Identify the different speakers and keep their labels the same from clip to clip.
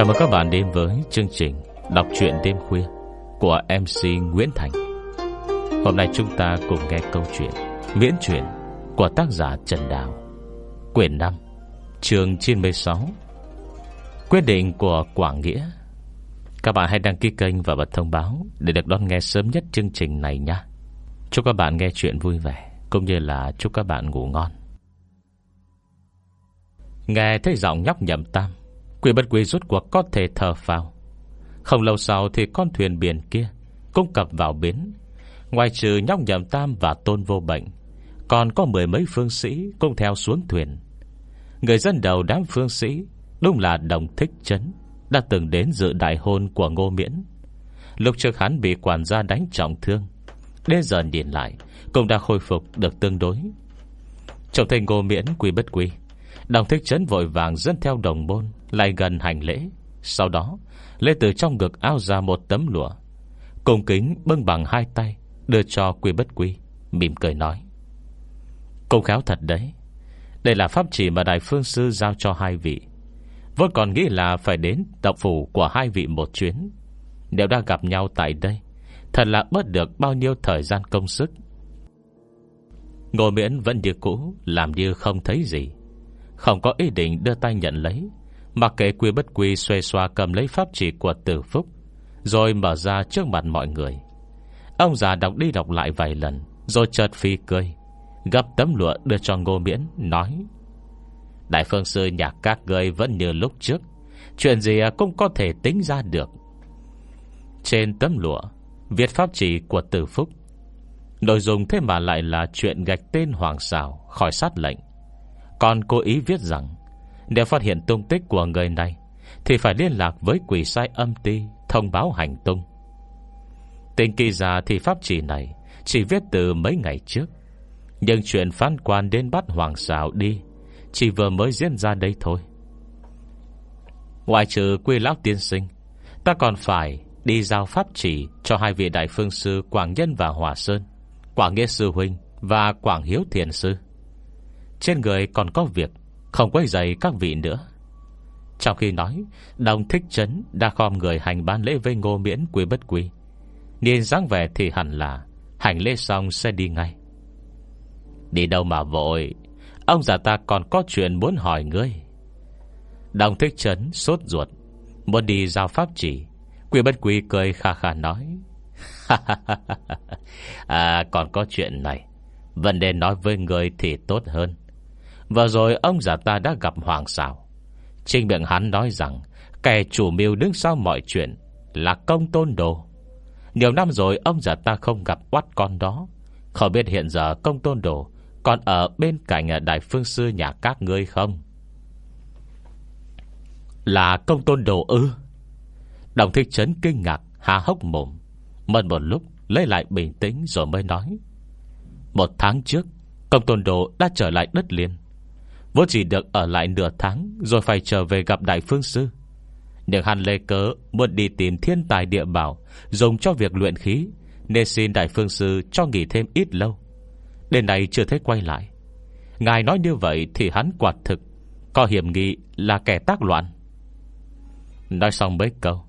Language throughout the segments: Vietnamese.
Speaker 1: Chào mừng các bạn đến với chương trình Đọc truyện đêm khuya Của MC Nguyễn Thành. Hôm nay chúng ta cùng nghe câu chuyện Miễn truyện của tác giả Trần Đào. Quyển 5 Trường 96 Quyết định của Quảng Nghĩa. Các bạn hãy đăng ký kênh và bật thông báo Để được đón nghe sớm nhất chương trình này nhé. Chúc các bạn nghe chuyện vui vẻ Cũng như là chúc các bạn ngủ ngon. Nghe thấy giọng nhóc nhậm tam Quỷ bất quỷ rút cuộc có thể thở vào Không lâu sau thì con thuyền biển kia Cũng cập vào bến. Ngoài trừ nhóc nhầm tam và tôn vô bệnh, Còn có mười mấy phương sĩ Cũng theo xuống thuyền. Người dân đầu đám phương sĩ Đúng là đồng thích chấn, Đã từng đến dự đại hôn của ngô miễn. Lúc trước hắn bị quản gia đánh trọng thương, Đến giờ nhìn lại Cũng đã khôi phục được tương đối. Trọng thấy ngô miễn quy bất quy Đồng thích chấn vội vàng dẫn theo đồng môn lại gần hành lễ. Sau đó, Lê từ trong ngực ao ra một tấm lụa Cùng kính bưng bằng hai tay, Đưa cho quy bất quy, Mỉm cười nói Công khéo thật đấy. Đây là pháp chỉ mà Đại Phương Sư giao cho hai vị. Vốn còn nghĩ là phải đến Động phủ của hai vị một chuyến. Nếu đã gặp nhau tại đây, Thật là bớt được bao nhiêu thời gian công sức. Ngô miễn vẫn như cũ, Làm như không thấy gì. Không có ý định đưa tay nhận lấy Mặc kệ quy bất quy xoay xoa cầm lấy pháp chỉ của tử phúc, Rồi mở ra trước mặt mọi người. Ông già đọc đi đọc lại vài lần, Rồi chợt phi cười, Gấp tấm lụa đưa cho ngô miễn, Nói, Đại phương sư nhạc các người vẫn như lúc trước, Chuyện gì cũng có thể tính ra được. Trên tấm lụa, Viết pháp chỉ của tử phúc, Nội dung thế mà lại là chuyện gạch tên Hoàng xào khỏi sát lệnh. Còn cố ý viết rằng nếu phát hiện tung tích của người này, Thì phải liên lạc với quỷ sai âm ti Thông báo hành tung. Tình kỳ ra thì pháp chỉ này Chỉ viết từ mấy ngày trước. Nhưng chuyện phán quan đến bắt Hoàng xảo đi, Chỉ vừa mới diễn ra đây thôi. Ngoài trừ quy lão tiên sinh, Ta còn phải Đi giao pháp chỉ cho hai vị đại phương sư Quảng Nhân và Hòa Sơn, Quảng Nghĩa Sư Huynh Và Quảng Hiếu Thiền Sư. Trên người còn có việc không quấy dậy các vị nữa. Trong khi nói Đồng thích chấn đã khom người hành bán lễ với ngô miễn quý bất quý Nhìn dáng vẻ thì hẳn là Hành lễ xong sẽ đi ngay. Đi đâu mà vội? Ông già ta còn có chuyện muốn hỏi ngươi. Đồng thích chấn sốt ruột, Muốn đi giao pháp chỉ. Quý bất quý cười khà khà nói À còn có chuyện này. Vấn đề nói với người thì tốt hơn. Vừa rồi ông già ta đã gặp Hoàng Sảo. Trên miệng hắn nói rằng, Kẻ chủ mưu đứng sau mọi chuyện Là công tôn đồ. Nhiều năm rồi ông già ta không gặp quát con đó. Không biết hiện giờ công tôn đồ Còn ở bên cạnh đại phương sư nhà các ngươi không? Là công tôn đồ ư? Đồng thích trấn kinh ngạc há hốc mồm, Mất một lúc lấy lại bình tĩnh rồi mới nói, Một tháng trước, Công tôn đồ đã trở lại đất liền. Vốn chỉ được ở lại nửa tháng, Rồi phải trở về gặp đại phương sư. Nhưng hắn lê cớ Muốn đi tìm thiên tài địa bảo, Dùng cho việc luyện khí, Nên xin đại phương sư cho nghỉ thêm ít lâu. Đến nay chưa thấy quay lại. Ngài nói như vậy thì hắn quả thực, Có hiểm nghi là kẻ tác loạn. Nói xong mấy câu,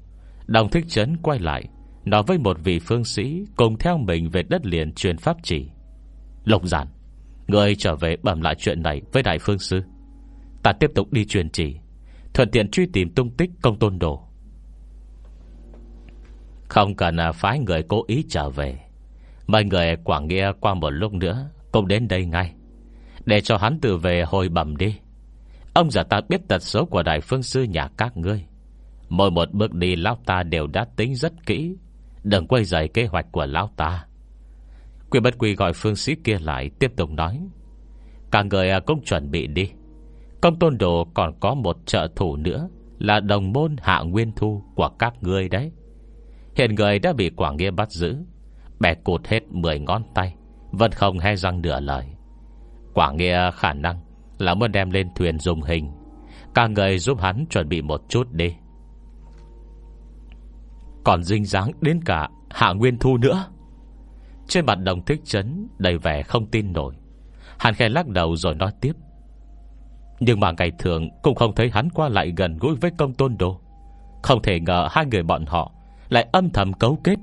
Speaker 1: Đồng thích trấn quay lại, Nói với một vị phương sĩ Cùng theo mình về đất liền truyền pháp chỉ. Lộc giản Người trở về bẩm lại chuyện này với đại phương sư. Ta tiếp tục đi truyền chỉ, Thuận tiện truy tìm tung tích công tôn đồ. Không cần à, phái người cố ý trở về. Mời người Quảng Nghĩa qua một lúc nữa Cũng đến đây ngay. Để cho hắn tự về hồi bẩm đi. Ông giả ta biết tật số của đại phương sư nhà các ngươi. Mỗi một bước đi, Lão ta đều đã tính rất kỹ. Đừng quay dày kế hoạch của Lão ta. Quy bất quy gọi phương sĩ kia lại, Tiếp tục nói. Cả người à, cũng chuẩn bị đi. Công tôn đồ còn có một trợ thủ nữa, Là đồng môn hạ nguyên thu Của các ngươi đấy. Hiện người đã bị Quảng Nghĩa bắt giữ, Bẻ cụt hết 10 ngón tay, Vẫn không hay răng nửa lời. Quảng Nghĩa khả năng Là muốn đem lên thuyền dùng hình. Cả người giúp hắn chuẩn bị một chút đi. Còn dinh dáng đến cả Hạ Nguyên Thu nữa. Trên mặt đồng thích chấn Đầy vẻ không tin nổi. Hàn khe lắc đầu rồi nói tiếp. Nhưng mà ngày thường Cũng không thấy hắn qua lại gần gũi với công tôn đồ Không thể ngờ hai người bọn họ Lại âm thầm cấu kết.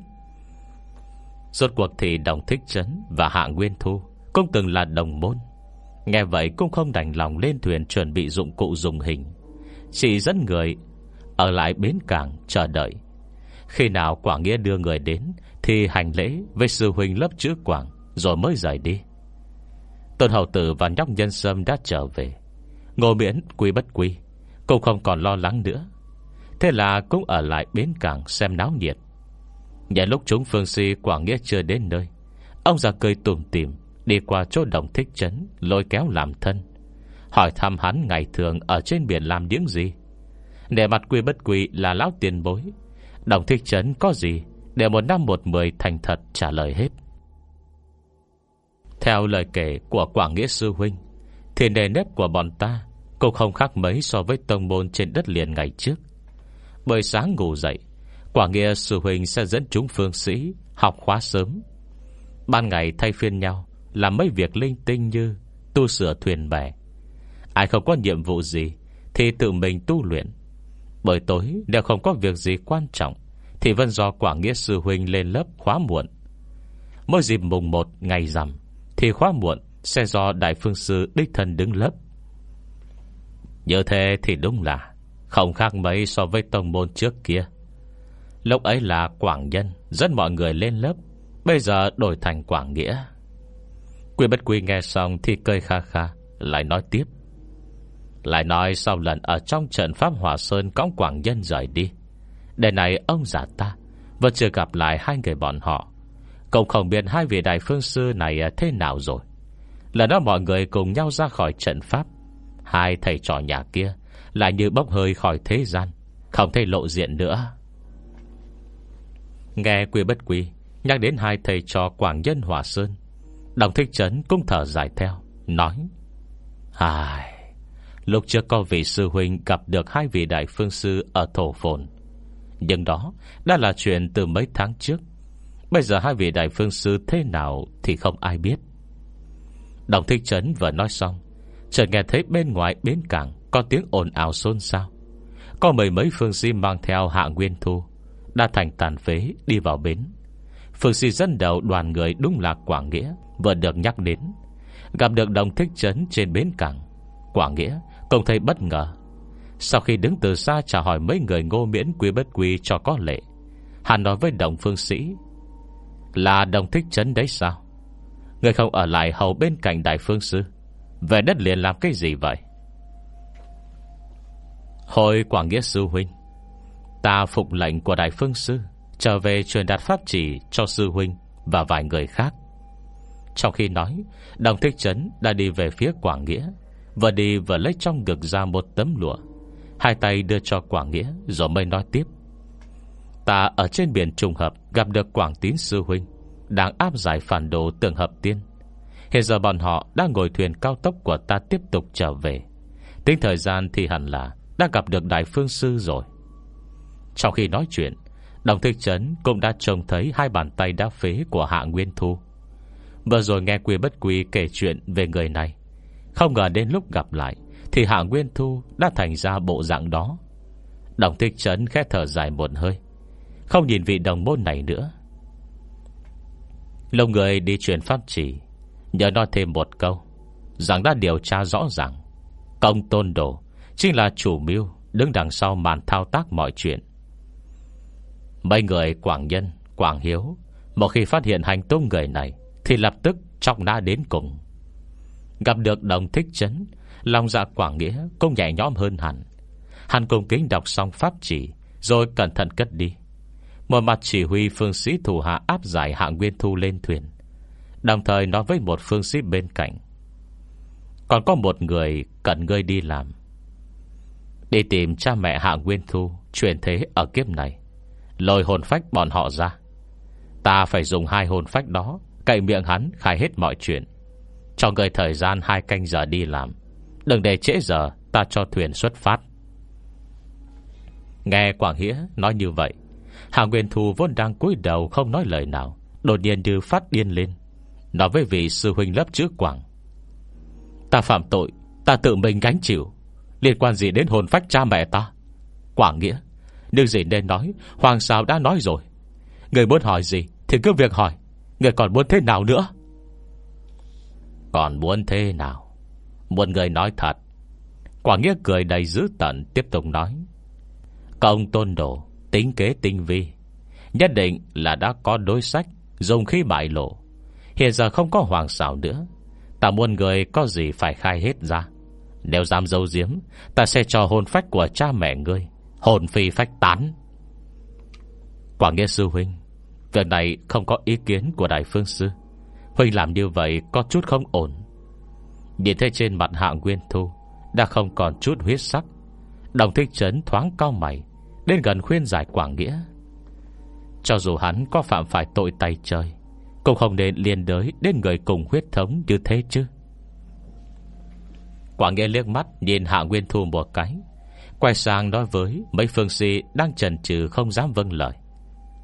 Speaker 1: Rốt cuộc thì Đồng Thích Trấn Và Hạ Nguyên Thu Cũng từng là đồng môn. Nghe vậy cũng không đành lòng lên thuyền Chuẩn bị dụng cụ dùng hình. Chỉ dẫn người Ở lại bến cảng chờ đợi. Khi nào Quảng Nghĩa đưa người đến, Thì hành lễ với sư huynh lớp chữ Quảng, Rồi mới rời đi. Tôn Hậu Tử và nhóc nhân sâm đã trở về. Ngô miễn quy bất quy Cũng không còn lo lắng nữa. Thế là cũng ở lại bến cảng xem náo nhiệt. Nhảy lúc chúng phương si Quảng Nghĩa chưa đến nơi, Ông già cười tùm tìm Đi qua chỗ đồng thích trấn Lôi kéo làm thân. Hỏi thăm hắn ngày thường ở trên biển làm những gì. Để mặt quy bất quy là lão tiền bối Đồng thích trấn có gì Để một năm một mười thành thật trả lời hết. Theo lời kể của Quảng Nghĩa Sư Huynh, Thì nề nếp của bọn ta Cũng không khác mấy so với tông môn trên đất liền ngày trước. Bởi sáng ngủ dậy, Quảng Nghĩa Sư Huynh sẽ dẫn chúng phương sĩ Học khóa sớm. Ban ngày thay phiên nhau Làm mấy việc linh tinh như Tu sửa thuyền bè. Ai không có nhiệm vụ gì Thì tự mình tu luyện. Bởi tối đều không có việc gì quan trọng, Thì vẫn do Quảng Nghĩa Sư Huynh lên lớp khóa muộn. Mỗi dịp mùng 1 ngày rằm, Thì khóa muộn Sẽ do Đại Phương Sư Đích Thân đứng lớp. Như thế thì đúng là Không khác mấy so với tông môn trước kia. Lúc ấy là Quảng Nhân, Dẫn mọi người lên lớp, Bây giờ đổi thành Quảng Nghĩa. Quy bất quy nghe xong thì cười kha kha, Lại nói tiếp. Lại nói sau lần ở trong trận Pháp Hòa Sơn Cõng Quảng Nhân rời đi. Để này ông giả ta Vẫn chưa gặp lại hai người bọn họ. Cũng không biết hai vị đại phương sư này thế nào rồi. Lần đó mọi người cùng nhau ra khỏi trận Pháp. Hai thầy trò nhà kia Lại như bốc hơi khỏi thế gian, Không thể lộ diện nữa. Nghe quy bất quy, Nhắc đến hai thầy trò Quảng Nhân Hòa Sơn, Đồng Thích Trấn cũng thở dài theo, Nói, Ai Lúc trước có vị sư huynh gặp được hai vị đại phương sư ở thổ phồn. Nhưng đó đã là chuyện từ mấy tháng trước. Bây giờ hai vị đại phương sư thế nào Thì không ai biết. Đồng Thích Trấn vừa nói xong, Chợt nghe thấy bên ngoài bến cảng Có tiếng ồn ào xôn xao. Có mấy mấy phương sĩ mang theo hạ nguyên thu Đã thành tàn phế đi vào bến. Phương sĩ dẫn đầu đoàn người đúng là Quảng Nghĩa Vừa được nhắc đến. Gặp được đồng thích trấn trên bến cảng, Quảng Nghĩa công thấy bất ngờ. Sau khi đứng từ xa chào hỏi mấy người ngô miễn quy bất quy cho có lệ Hắn nói với đồng phương sĩ, Là đồng thích trấn đấy sao? Người không ở lại hầu bên cạnh đại phương sư, Về đất liền làm cái gì vậy? Hồi Quảng Nghĩa Sư Huynh, Ta phục lệnh của Đại Phương Sư Trở về truyền đạt pháp chỉ cho Sư Huynh Và vài người khác. Trong khi nói, Đồng Thích Trấn đã đi về phía Quảng Nghĩa. Vừa đi vừa lấy trong ngực ra một tấm lụa. Hai tay đưa cho Quảng Nghĩa, Rồi mới nói tiếp. Ta ở trên biển trùng hợp Gặp được Quảng Tín Sư Huynh, Đang áp giải phản đồ tường hợp tiên. Hiện giờ bọn họ đang ngồi thuyền cao tốc của ta tiếp tục trở về. Tính thời gian thì hẳn là Đã gặp được Đại Phương Sư rồi. Trong khi nói chuyện, Đồng Thích Trấn cũng đã trông thấy Hai bàn tay đã phế của Hạ Nguyên Thu. Vừa rồi nghe Quy Bất Quy kể chuyện về người này không ngờ đến lúc gặp lại, Thì Hạ Nguyên Thu đã thành ra bộ dạng đó. Đồng Thích Trấn khẽ thở dài một hơi, Không nhìn vị đồng môn này nữa. Lâu người đi truyền pháp chỉ Nhớ nói thêm một câu, Rằng đã điều tra rõ ràng, Công tôn đồ Chính là chủ mưu Đứng đằng sau màn thao tác mọi chuyện. Mấy người Quảng Nhân, Quảng Hiếu, Một khi phát hiện hành tung người này, Thì lập tức chọc nã đến cùng. Gặp được đồng thích chấn. Lòng dạ Quảng Nghĩa cũng nhẹ nhõm hơn hẳn. Hắn cùng kính đọc xong pháp chỉ, Rồi cẩn thận cất đi. Một mặt chỉ huy phương sĩ thủ hạ áp giải hạ nguyên thu lên thuyền. Đồng thời nói với một phương sĩ bên cạnh, Còn có một người cần ngươi đi làm. Đi tìm cha mẹ Hạ Nguyên Thu Chuyển thế ở kiếp này. Lôi hồn phách bọn họ ra. Ta phải dùng hai hồn phách đó Cậy miệng hắn khai hết mọi chuyện. Cho người thời gian hai canh giờ đi làm. Đừng để trễ giờ, Ta cho thuyền xuất phát. Nghe Quảng Hĩa nói như vậy Hạ Nguyên Thu vốn đang cúi đầu Không nói lời nào, Đột nhiên như phát điên lên. Nói với vị sư huynh lớp trước Quảng, Ta phạm tội, Ta tự mình gánh chịu, Liên quan gì đến hồn phách cha mẹ ta? Quảng Nghĩa Nhưng gì nên nói, Hoàng sao đã nói rồi. Người muốn hỏi gì thì cứ việc hỏi, Người còn muốn thế nào nữa? Còn muốn thế nào? Muốn người nói thật. Quả nghĩa cười đầy dữ tận, Tiếp tục nói. Công tôn đồ, Tính kế tinh vi. Nhất định là đã có đối sách, Dùng khí bại lộ. Hiện giờ không có hoàng xảo nữa. Ta muốn người có gì phải khai hết ra? Nếu dám dâu diếm Ta sẽ cho hôn phách của cha mẹ ngươi, Hồn phi phách tán. Quả nghĩa sư huynh, Việc này không có ý kiến của Đại Phương Sư. Huynh làm như vậy có chút không ổn. Nhìn thấy trên mặt hạ Nguyên Thu, Đã không còn chút huyết sắc. Đồng thích trấn thoáng cao mày, Đến gần khuyên giải Quảng Nghĩa. Cho dù hắn có phạm phải tội tay trời, Cũng không nên liên đới Đến người cùng huyết thống như thế chứ. Quảng Nghĩa liếc mắt Nhìn Hạ Nguyên Thu một cái, Quay sang nói với mấy phương sĩ Đang chần chừ không dám vâng lời.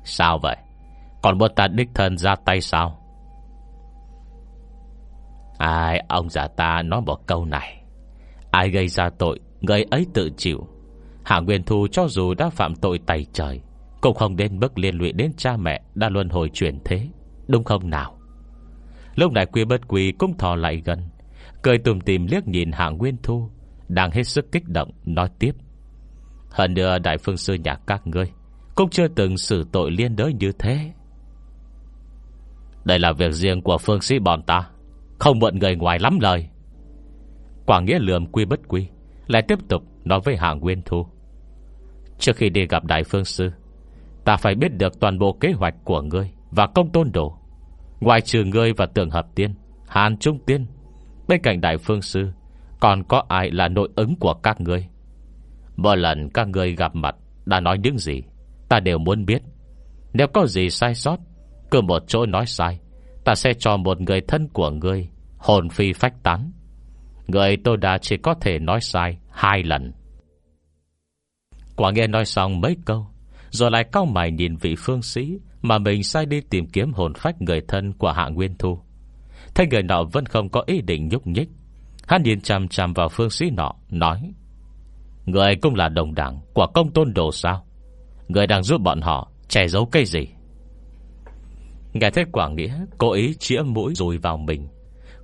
Speaker 1: Sao vậy? Còn muốn ta đích thân ra tay sao? Ai, ông già ta nói một câu này. Ai gây ra tội, Người ấy tự chịu. Hạ Nguyên Thu cho dù đã phạm tội tay trời, Cũng không đến mức liên lụy đến cha mẹ Đã luân hồi chuyển thế, Đúng không nào? Lúc này quy bất quy cũng thò lại gần, Cười tùm tìm liếc nhìn Hạ Nguyên Thu, Đang hết sức kích động, Nói tiếp. Hơn nữa đại phương sư nhà các ngươi Cũng chưa từng xử tội liên đới như thế. Đây là việc riêng của phương sĩ bọn ta. Không mượn người ngoài lắm lời. Quả Nghĩa lườm quy bất quy, Lại tiếp tục nói với Hạ Nguyên Thu. Trước khi đi gặp Đại Phương Sư, Ta phải biết được toàn bộ kế hoạch của ngươi Và công tôn đồ. Ngoài trừ ngươi và tượng hợp tiên, Hàn Trung Tiên, Bên cạnh Đại Phương Sư, Còn có ai là nội ứng của các ngươi? Mỗi lần các ngươi gặp mặt Đã nói những gì, Ta đều muốn biết. Nếu có gì sai sót, Cứ một chỗ nói sai Ta sẽ cho một người thân của ngươi Hồn phi phách tán. Người tôi đã chỉ có thể nói sai Hai lần. Quả nghe nói xong mấy câu, Rồi lại cao mày nhìn vị phương sĩ Mà mình sai đi tìm kiếm hồn phách người thân của Hạ Nguyên Thu. Thấy người nọ vẫn không có ý định nhúc nhích, Hắn nhìn chằm chằm vào phương sĩ nọ, Nói, Người cũng là đồng đảng của công tôn đồ sao? Người đang giúp bọn họ Che giấu cái gì? Nghe thấy quả Nghĩa Cố ý chĩa mũi rồi vào mình.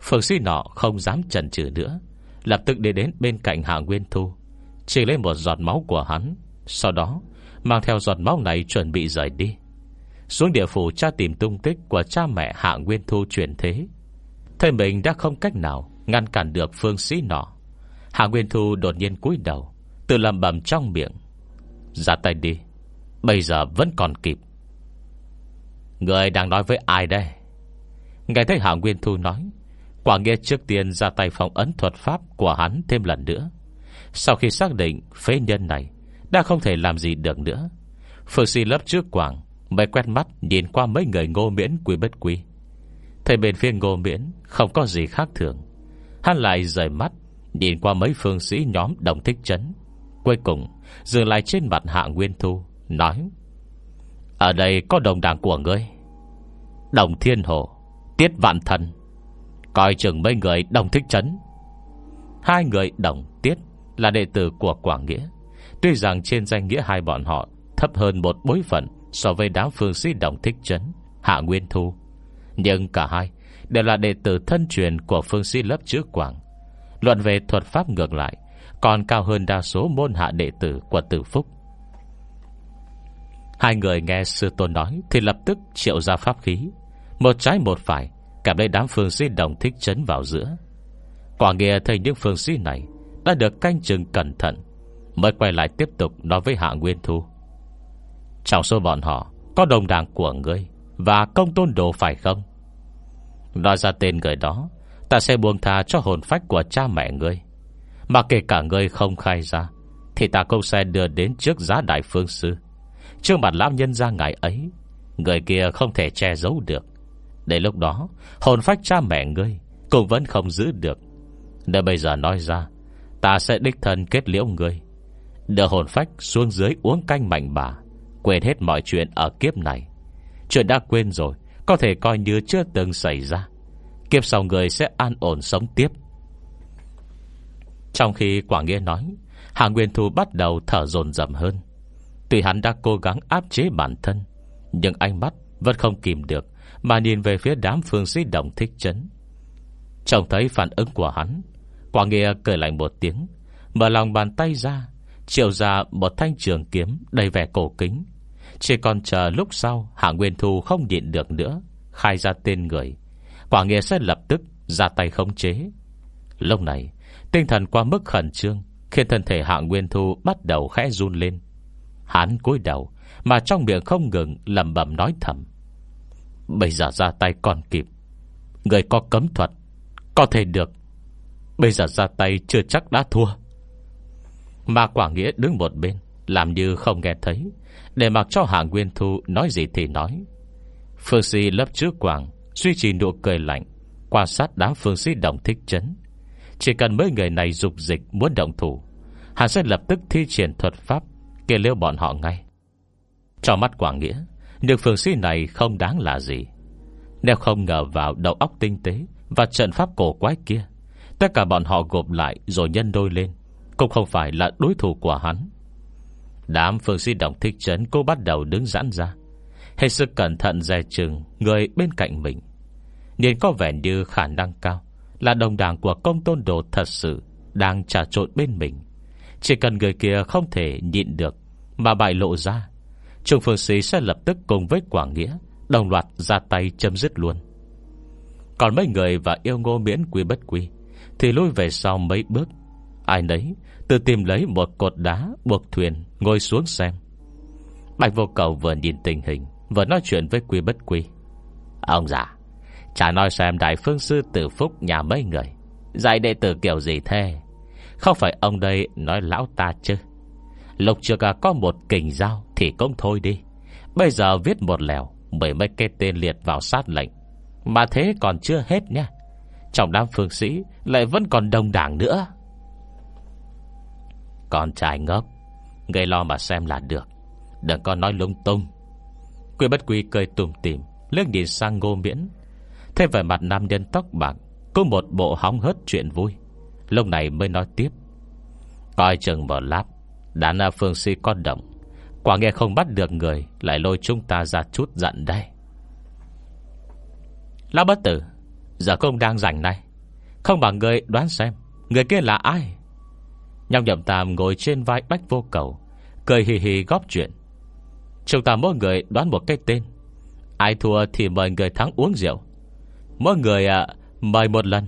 Speaker 1: Phương sĩ nọ không dám chần chừ nữa, Lập tức đi đến bên cạnh Hạ Nguyên Thu, Chỉ lấy một giọt máu của hắn, Sau đó Mang theo giọt máu này chuẩn bị rời đi. Xuống địa phủ tra tìm tung tích Của cha mẹ Hạ Nguyên Thu chuyển thế. Thế mình đã không cách nào Ngăn cản được phương sĩ nọ, Hạ Nguyên Thu đột nhiên cúi đầu, Tự làm bầm trong miệng, Ra tay đi, Bây giờ vẫn còn kịp. Người đang nói với ai đây? Nghe thấy Hạ Nguyên Thu nói, Quả nghĩa trước tiên ra tay phòng ấn thuật pháp Của hắn thêm lần nữa. Sau khi xác định phế nhân này Đã không thể làm gì được nữa Phương si lấp trước quảng Mới quét mắt nhìn qua mấy người ngô miễn quý bất quý Thấy bên phía ngô miễn Không có gì khác thường, Hắn lại rời mắt Nhìn qua mấy phương sĩ nhóm đồng thích chấn. Cuối cùng Dừng lại trên mặt hạ nguyên thu, Nói ở đây có đồng đảng của ngươi. Đồng thiên hồ Tiết vạn thần. Coi chừng mấy người đồng thích chấn. Hai người đồng tiết Là đệ tử của Quảng Nghĩa. Tuy rằng trên danh nghĩa hai bọn họ Thấp hơn một bối phận So với đám phương sĩ đồng thích chấn, Hạ Nguyên Thu. Nhưng cả hai Đều là đệ tử thân truyền của phương sĩ lớp chữ Quảng. Luận về thuật pháp ngược lại, Còn cao hơn đa số môn hạ đệ tử của tử phúc. Hai người nghe sư tôn nói Thì lập tức triệu ra pháp khí. Một trái một phải, Cảm thấy đám phương sĩ đồng thích chấn vào giữa. Quả nghe thấy những phương sĩ này Đã được canh chừng cẩn thận, Mới quay lại tiếp tục nói với Hạ Nguyên Thu. Trong số bọn họ, Có đồng đảng của ngươi Và công tôn đồ phải không? Nói ra tên người đó, Ta sẽ buông tha cho hồn phách của cha mẹ ngươi. Mà kể cả ngươi không khai ra, Thì ta cũng sẽ đưa đến trước giá đại phương sư. Trước mặt lão nhân ra ngày ấy, Người kia không thể che giấu được. Để lúc đó, Hồn phách cha mẹ ngươi Cũng vẫn không giữ được. Nếu bây giờ nói ra, Ta sẽ đích thân kết liễu ngươi. Đưa hồn phách xuống dưới uống canh mạnh bà, Quên hết mọi chuyện ở kiếp này. Chuyện đã quên rồi, Có thể coi như chưa từng xảy ra. Kiếp sau người sẽ an ổn sống tiếp. Trong khi Quảng Nghĩa nói Hạ Nguyên Thu bắt đầu thở dồn dầm hơn. Tuy hắn đã cố gắng áp chế bản thân, Nhưng ánh mắt vẫn không kìm được, Mà nhìn về phía đám phương sĩ đồng thích chấn. Trông thấy phản ứng của hắn, Quả nghĩa cười lạnh một tiếng, Mở lòng bàn tay ra, Chiều ra một thanh trường kiếm Đầy vẻ cổ kính. Chỉ còn chờ lúc sau, Hạ Nguyên Thu không nhịn được nữa, Khai ra tên người. Quả nghĩa sẽ lập tức ra tay khống chế. Lúc này, Tinh thần qua mức khẩn trương, Khiến thân thể Hạ Nguyên Thu bắt đầu khẽ run lên. Hắn cúi đầu, Mà trong miệng không ngừng lầm bầm nói thầm. Bây giờ ra tay còn kịp. Người có cấm thuật, Có thể được. Bây giờ ra tay chưa chắc đã thua. Mà quả nghĩa đứng một bên, Làm như không nghe thấy, Để mặc cho Hạ Nguyên Thu nói gì thì nói. Phương sĩ lấp trước quảng Duy trì nụ cười lạnh, Quan sát đám phương sĩ đồng thích chấn. Chỉ cần mấy người này dục dịch muốn động thủ, Hắn sẽ lập tức thi triển thuật pháp kia liêu bọn họ ngay. Cho mắt Quảng Nghĩa Những phương sĩ này không đáng là gì. Nếu không ngờ vào đầu óc tinh tế Và trận pháp cổ quái kia, Tất cả bọn họ gộp lại rồi nhân đôi lên, Cũng không phải là đối thủ của hắn. Đám phương sĩ đồng thích chấn Cô bắt đầu đứng giãn ra, Hết sức cẩn thận dè chừng Người bên cạnh mình. Nhìn có vẻ như khả năng cao Là đồng đảng của công tôn đồ thật sự Đang trà trộn bên mình. Chỉ cần người kia không thể nhịn được Mà bại lộ ra Trung phương sĩ sẽ lập tức cùng với Quảng Nghĩa Đồng loạt ra tay chấm dứt luôn. Còn mấy người và yêu ngô miễn quy bất quy, Thì lui về sau mấy bước. Ai nấy tự tìm lấy một cột đá buộc thuyền Ngồi xuống xem. Bạch vô cầu vừa nhìn tình hình, Vừa nói chuyện với quy bất quy. Ông già, Chả nói xem đại phương sư tử phúc nhà mấy người, Dạy đệ tử kiểu gì thế? Không phải ông đây nói lão ta chứ? Lục trước có một kình dao Thì cũng thôi đi. Bây giờ viết một lèo, Mười mấy cái tên liệt vào sát lệnh. Mà thế còn chưa hết nha. Trong đám phương sĩ Lại vẫn còn đồng đảng nữa. Con trai ngốc Gây lo mà xem là được. Đừng có nói lung tung. Quy bất quy cười tùm tìm Lước nhìn sang ngô miễn. Thế về mặt nam nhân tóc bạc, Có một bộ hóng hớt chuyện vui. Lúc này mới nói tiếp. Coi chừng một lát Đán à phương si con động. Quả nghe không bắt được người Lại lôi chúng ta ra chút giận đây. Lão bất tử Giờ không đang rảnh này. Không bằng người đoán xem Người kia là ai? Nhọc nhậm tàm ngồi trên vai bách vô cầu Cười hì hì góp chuyện. Chúng ta mỗi người đoán một cái tên. Ai thua thì mời người thắng uống rượu. Mỗi người à, mời một lần.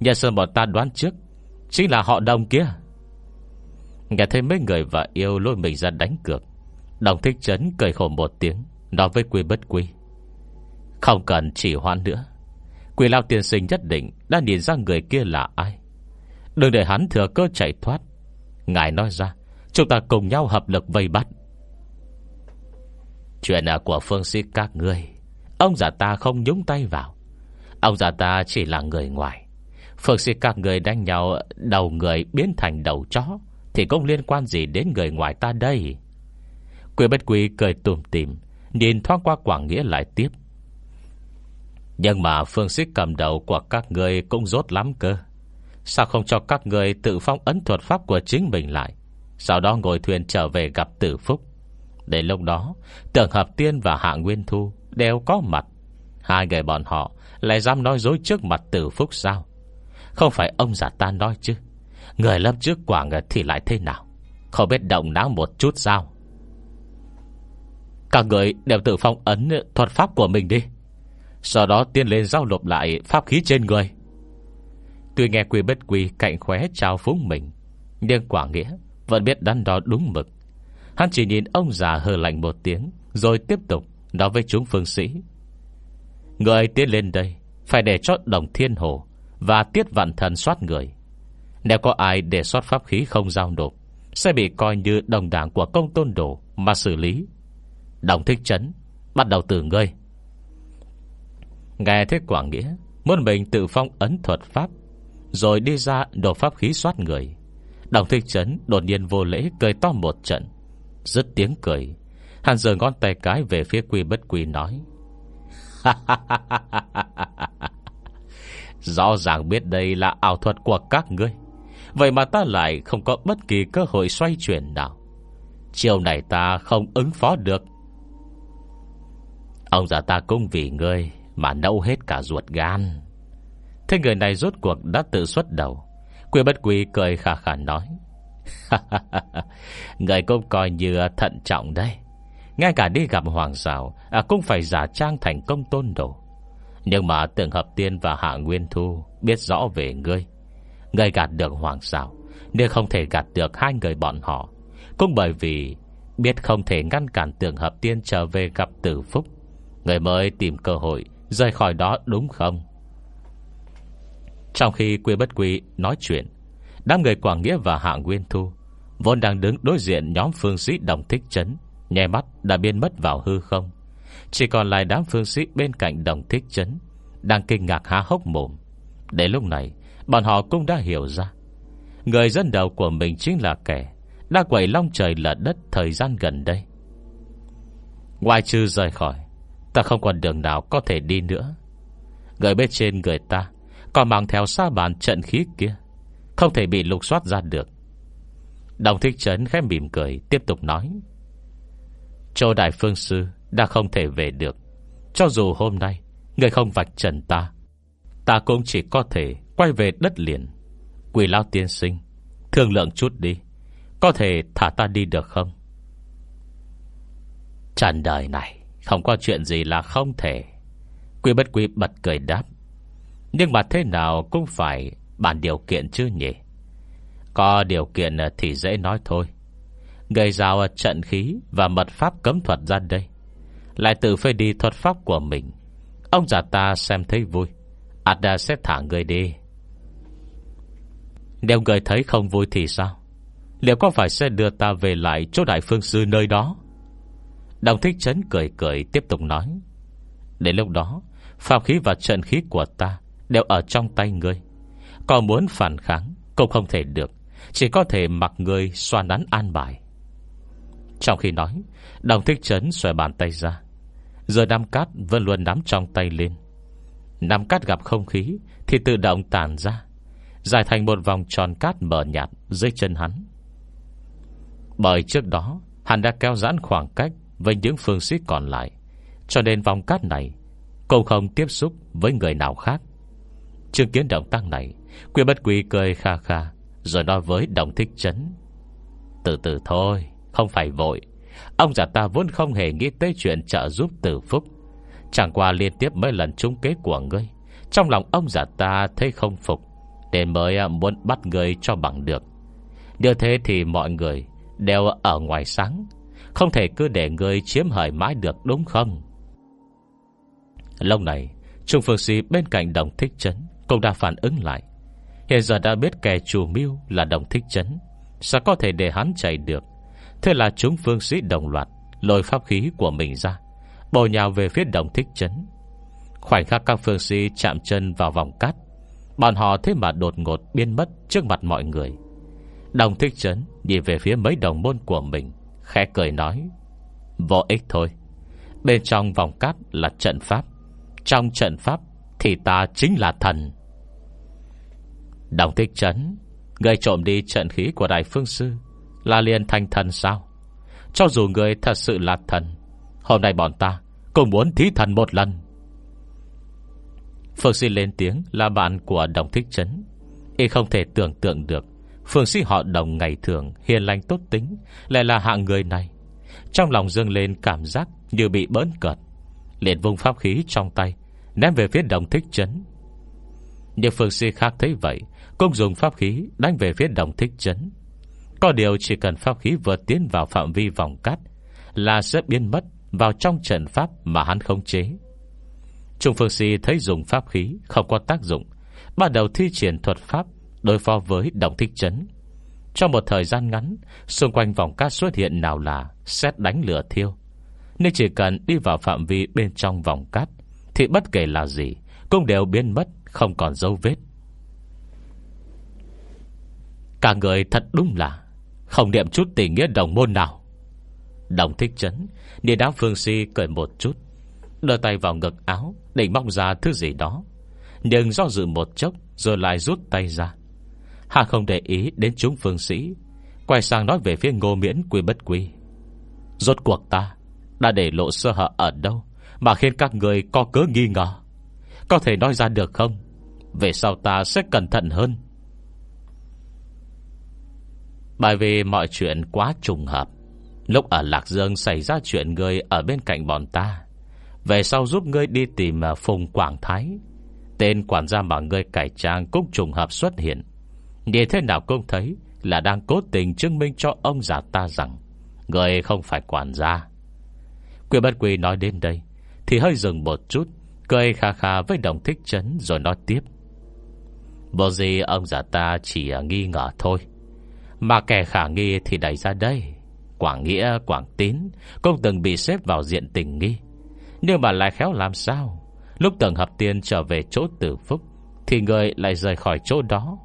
Speaker 1: Nhà sơn bọn ta đoán trước Chính là họ đồng kia. Nghe thấy mấy người và yêu lôi mình ra đánh cược, Đồng thích chấn cười khổ một tiếng, Nói với quy bất quy. Không cần chỉ hoãn nữa. Quỷ lao tiên sinh nhất định Đã nhìn ra người kia là ai. Đừng để hắn thừa cơ chạy thoát. Ngài nói ra, Chúng ta cùng nhau hợp lực vây bắt. Chuyện của phương sĩ các ngươi. Ông già ta không nhúng tay vào. Ông già ta chỉ là người ngoài. Phương sĩ các người đánh nhau, Đầu người biến thành đầu chó, Thì cũng liên quan gì đến người ngoài ta đây? Quỷ bất quỷ cười tùm tìm Nhìn thoáng qua Quảng Nghĩa lại tiếp. Nhưng mà phương sĩ cầm đầu của các người Cũng rốt lắm cơ. Sao không cho các người tự phong ấn thuật pháp của chính mình lại? Sau đó ngồi thuyền trở về gặp tử phúc. Để lúc đó, Tưởng Hợp Tiên và Hạ Nguyên Thu Đều có mặt. Hai người bọn họ lại dám nói dối trước mặt tử phúc sao? Không phải ông già ta nói chứ. Người lâm trước quảng thì lại thế nào? Không biết động não một chút sao? Cả người đều tự phong ấn thuật pháp của mình đi. Sau đó tiên lên giao lộp lại pháp khí trên người. Tuy nghe quy bất quy cạnh khóe trao phúng mình, Nhưng quả nghĩa Vẫn biết đắn đo đúng mực. Hắn chỉ nhìn ông già hờ lạnh một tiếng, Rồi tiếp tục nói với chúng phương sĩ. Người tiến lên đây, Phải để cho đồng thiên hồ và tiết vạn thần soát người Nếu có ai để soát pháp khí không giao nộp Sẽ bị coi như đồng đảng của công tôn đồ Mà xử lý Đồng thích chấn Bắt đầu từ ngươi Nghe thế Quảng Nghĩa Muốn mình tự phong ấn thuật pháp Rồi đi ra đổ pháp khí soát người Đồng thích chấn đột nhiên vô lễ Cười to một trận Rất tiếng cười Hắn giờ ngón tay cái về phía quy bất quy nói Rõ ràng biết đây là ảo thuật của các ngươi. Vậy mà ta lại không có bất kỳ cơ hội xoay chuyển nào. Chiều này ta không ứng phó được. Ông già ta cũng vì ngươi Mà nấu hết cả ruột gan. Thế người này rốt cuộc đã tự xuất đầu. Quỷ bất quỷ cười khả khả nói. Người cũng coi như thận trọng đây Ngay cả đi gặp hoàng giáo à, Cũng phải giả trang thành công tôn đồ. Nhưng mà tưởng hợp tiên và hạ nguyên thu Biết rõ về ngươi. Ngươi gạt được hoàng xảo Nhưng không thể gạt được hai người bọn họ. Cũng bởi vì Biết không thể ngăn cản tưởng hợp tiên trở về gặp tử phúc, Người mới tìm cơ hội Rời khỏi đó đúng không? Trong khi quy bất quy nói chuyện, Đám người Quảng Nghĩa và Hạ Nguyên Thu Vốn đang đứng đối diện nhóm phương sĩ đồng thích chấn, Nhè mắt đã biến mất vào hư không. Chỉ còn lại đám phương sĩ bên cạnh đồng thích chấn, Đang kinh ngạc há hốc mồm. Đến lúc này, Bọn họ cũng đã hiểu ra. Người dân đầu của mình chính là kẻ Đã quẩy long trời lở đất thời gian gần đây. Ngoài trừ rời khỏi, Ta không còn đường nào có thể đi nữa. Người bên trên người ta Còn mang theo xa bàn trận khí kia, Không thể bị lục soát ra được. Đồng thích trấn khẽ mỉm cười, Tiếp tục nói. Châu Đại Phương Sư đã không thể về được. Cho dù hôm nay, Người không vạch trần ta Ta cũng chỉ có thể quay về đất liền. Quỷ lao tiên sinh, Thương lượng chút đi, Có thể thả ta đi được không? Trần đời này, Không có chuyện gì là không thể. Quỷ bất quỷ bật cười đáp, Nhưng mà thế nào cũng phải Bản điều kiện chứ nhỉ? Có điều kiện thì dễ nói thôi. Người rào trận khí Và mật pháp cấm thuật ra đây lại tự phê đi thuật pháp của mình. Ông già ta xem thấy vui. Ada sẽ thả người đi. Nếu người thấy không vui thì sao? Liệu có phải sẽ đưa ta về lại Chỗ đại phương sư nơi đó? Đồng thích chấn cười cười, tiếp tục nói. Đến lúc đó Phạm khí và trận khí của ta Đều ở trong tay ngươi. Còn muốn phản kháng Cũng không thể được. Chỉ có thể mặc ngươi xoa nắn an bài. Trong khi nói, Đồng thích chấn xòe bàn tay ra. Giờ Nam Cát vẫn luôn nắm trong tay lên. Nam Cát gặp không khí, Thì tự động tàn ra Dài thành một vòng tròn cát mờ nhạt Dưới chân hắn. Bởi trước đó, Hắn đã kéo giãn khoảng cách Với những phương sĩ còn lại, Cho nên vòng cát này Cô không tiếp xúc với người nào khác. Chứng kiến động tác này, Quy bất quy cười kha kha, Rồi nói với đồng thích chấn, Từ từ thôi, Không phải vội. Ông già ta vốn không hề nghĩ tới chuyện trợ giúp tử phúc. Chẳng qua liên tiếp mấy lần trúng kế của ngươi, Trong lòng ông già ta thấy không phục, Nên mới à, muốn bắt ngươi cho bằng được. Điều thế thì mọi người Đều ở ngoài sáng, Không thể cứ để ngươi chiếm hời mãi được, đúng không? Lâu này, Trung Phương Sĩ bên cạnh đồng thích chấn Cũng đã phản ứng lại. Hiện giờ đã biết kẻ chủ mưu là đồng thích chấn, Sao có thể để hắn chạy được? Thế là chúng phương sĩ đồng loạt, Lôi pháp khí của mình ra Bồ nhào về phía đồng thích chấn. Khoảnh khắc các phương sĩ chạm chân vào vòng cát, Bọn họ thế mà đột ngột biến mất Trước mặt mọi người. Đồng thích chấn nhìn về phía mấy đồng môn của mình, Khẽ cười nói, Vô ích thôi. Bên trong vòng cát là trận pháp, Trong trận pháp Thì ta chính là thần. Đồng thích chấn, Gây trộm đi trận khí của đại phương sư. Là liền thành thần sao? Cho dù người thật sự là thần, Hôm nay bọn ta cũng muốn thí thần một lần. Phương Sĩ lên tiếng, Là bạn của đồng thích chấn. Y không thể tưởng tượng được, Phương Sĩ họ đồng ngày thường Hiền lành tốt tính, Lại là hạng người này. Trong lòng dâng lên cảm giác như bị bỡn cợt, liền vùng pháp khí trong tay, Ném về phía đồng thích chấn. Nhưng Phương Sĩ khác thấy vậy, Cũng dùng pháp khí đánh về phía đồng thích chấn. Có điều chỉ cần pháp khí vừa tiến vào phạm vi vòng cắt Là sẽ biến mất vào trong trận pháp mà hắn không chế. Trung Phương Sĩ thấy dùng pháp khí Không có tác dụng, Bắt đầu thi triển thuật pháp Đối phó với đồng thích chấn. Trong một thời gian ngắn, Xung quanh vòng cát xuất hiện nào là Xét đánh lửa thiêu. Nên chỉ cần đi vào phạm vi bên trong vòng cát, Thì bất kể là gì Cũng đều biến mất, Không còn dấu vết. Cả người thật đúng là không niệm chút tình nghĩa đồng môn nào. Đồng thích chấn Nhìn đám phương si cười một chút, Đưa tay vào ngực áo, Định móc ra thứ gì đó. Nhưng do dự một chốc, Rồi lại rút tay ra. Hà không để ý đến chúng phương sĩ Quay sang nói về phía ngô miễn quy bất quy. Rốt cuộc ta Đã để lộ sơ hở ở đâu Mà khiến các người có cớ nghi ngờ? Có thể nói ra được không? Về sau ta sẽ cẩn thận hơn. Bởi vì mọi chuyện quá trùng hợp. Lúc ở Lạc Dương xảy ra chuyện người ở bên cạnh bọn ta. Về sau giúp ngươi đi tìm à, Phùng Quảng Thái. Tên quản gia mà ngươi cải trang cũng trùng hợp xuất hiện. Như thế nào cũng thấy Là đang cố tình chứng minh cho ông già ta rằng Người không phải quản gia. Quy bất quỳ nói đến đây, Thì hơi dừng một chút, Cười kha kha với đồng thích chấn Rồi nói tiếp. Bộ gì ông già ta chỉ à, nghi ngờ thôi. Mà kẻ khả nghi thì đẩy ra đây. Quảng Nghĩa, Quảng Tín Cũng từng bị xếp vào diện tình nghi. Nhưng mà lại khéo làm sao? Lúc tầng hợp tiên trở về chỗ tử phúc Thì người lại rời khỏi chỗ đó.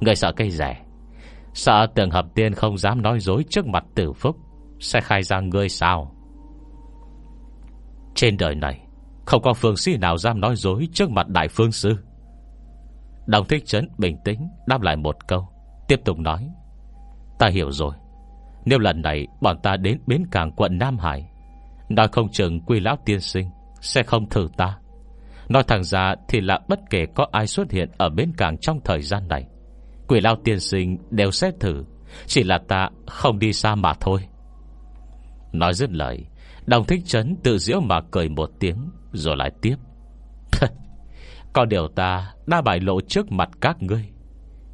Speaker 1: Người sợ cây rẻ. Sợ tường hợp tiên không dám nói dối Trước mặt tử phúc Sẽ khai ra người sao? Trên đời này Không có phương sĩ nào dám nói dối Trước mặt đại phương sư. Đồng thích trấn bình tĩnh Đáp lại một câu Tiếp tục nói. Ta hiểu rồi. Nếu lần này bọn ta đến bến cảng quận Nam Hải Nói không chừng quy lão tiên sinh Sẽ không thử ta. Nói thẳng ra thì là bất kể có ai xuất hiện Ở bến cảng trong thời gian này Quỷ lao tiên sinh đều sẽ thử, Chỉ là ta không đi xa mà thôi. Nói dứt lời, Đồng thích trấn tự diễu mà cười một tiếng, Rồi lại tiếp. Có điều ta đã bại lộ trước mặt các ngươi.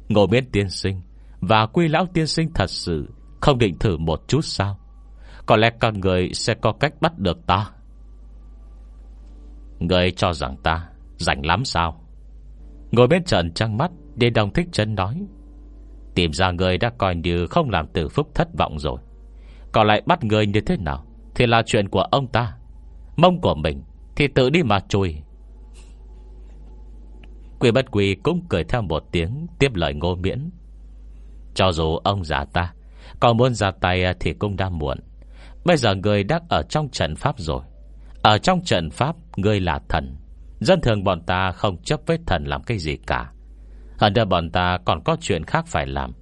Speaker 1: Ngồi bên tiên sinh và quy lão tiên sinh thật sự Không định thử một chút sao? Có lẽ con người sẽ có cách bắt được ta. Người cho rằng ta Rảnh lắm sao? Ngồi bên trận trăng mắt Để đồng thích chân nói, Tìm ra người đã coi như không làm tử phúc thất vọng rồi. Còn lại bắt người như thế nào Thì là chuyện của ông ta. Mông của mình Thì tự đi mà chui Quỷ bất quỷ cũng cười theo một tiếng, Tiếp lời ngô miễn. Cho dù ông già ta, Còn muốn ra tay à, thì cũng đã muộn. Bây giờ người đang ở trong trận pháp rồi. Ở trong trận pháp Người là thần. Dân thường bọn ta không chấp với thần làm cái gì cả. Hơn nữa bọn ta còn có chuyện khác phải làm.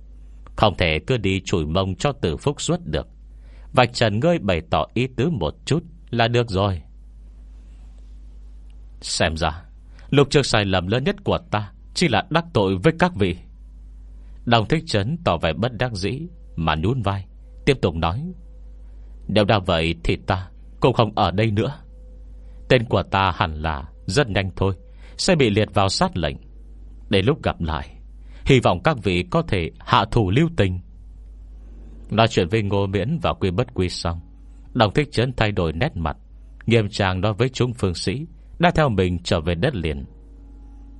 Speaker 1: Không thể cứ đi chùi mông cho tử phúc suốt được. Vạch trần ngươi bày tỏ ý tứ một chút Là được rồi. Xem ra, Lục trường sai lầm lớn nhất của ta Chỉ là đắc tội với các vị. Đồng thích trấn tỏ vẻ bất đắc dĩ, Mà nhún vai, Tiếp tục nói Nếu đã vậy thì ta Cũng không ở đây nữa. Tên của ta hẳn là rất nhanh thôi, Sẽ bị liệt vào sát lệnh. Để lúc gặp lại, Hy vọng các vị có thể hạ thủ lưu tình. Nói chuyện với Ngô Miễn và Quy Bất Quy xong Đồng thích chấn thay đổi nét mặt, Nghiêm trang nói với chúng phương sĩ Đã theo mình trở về đất liền.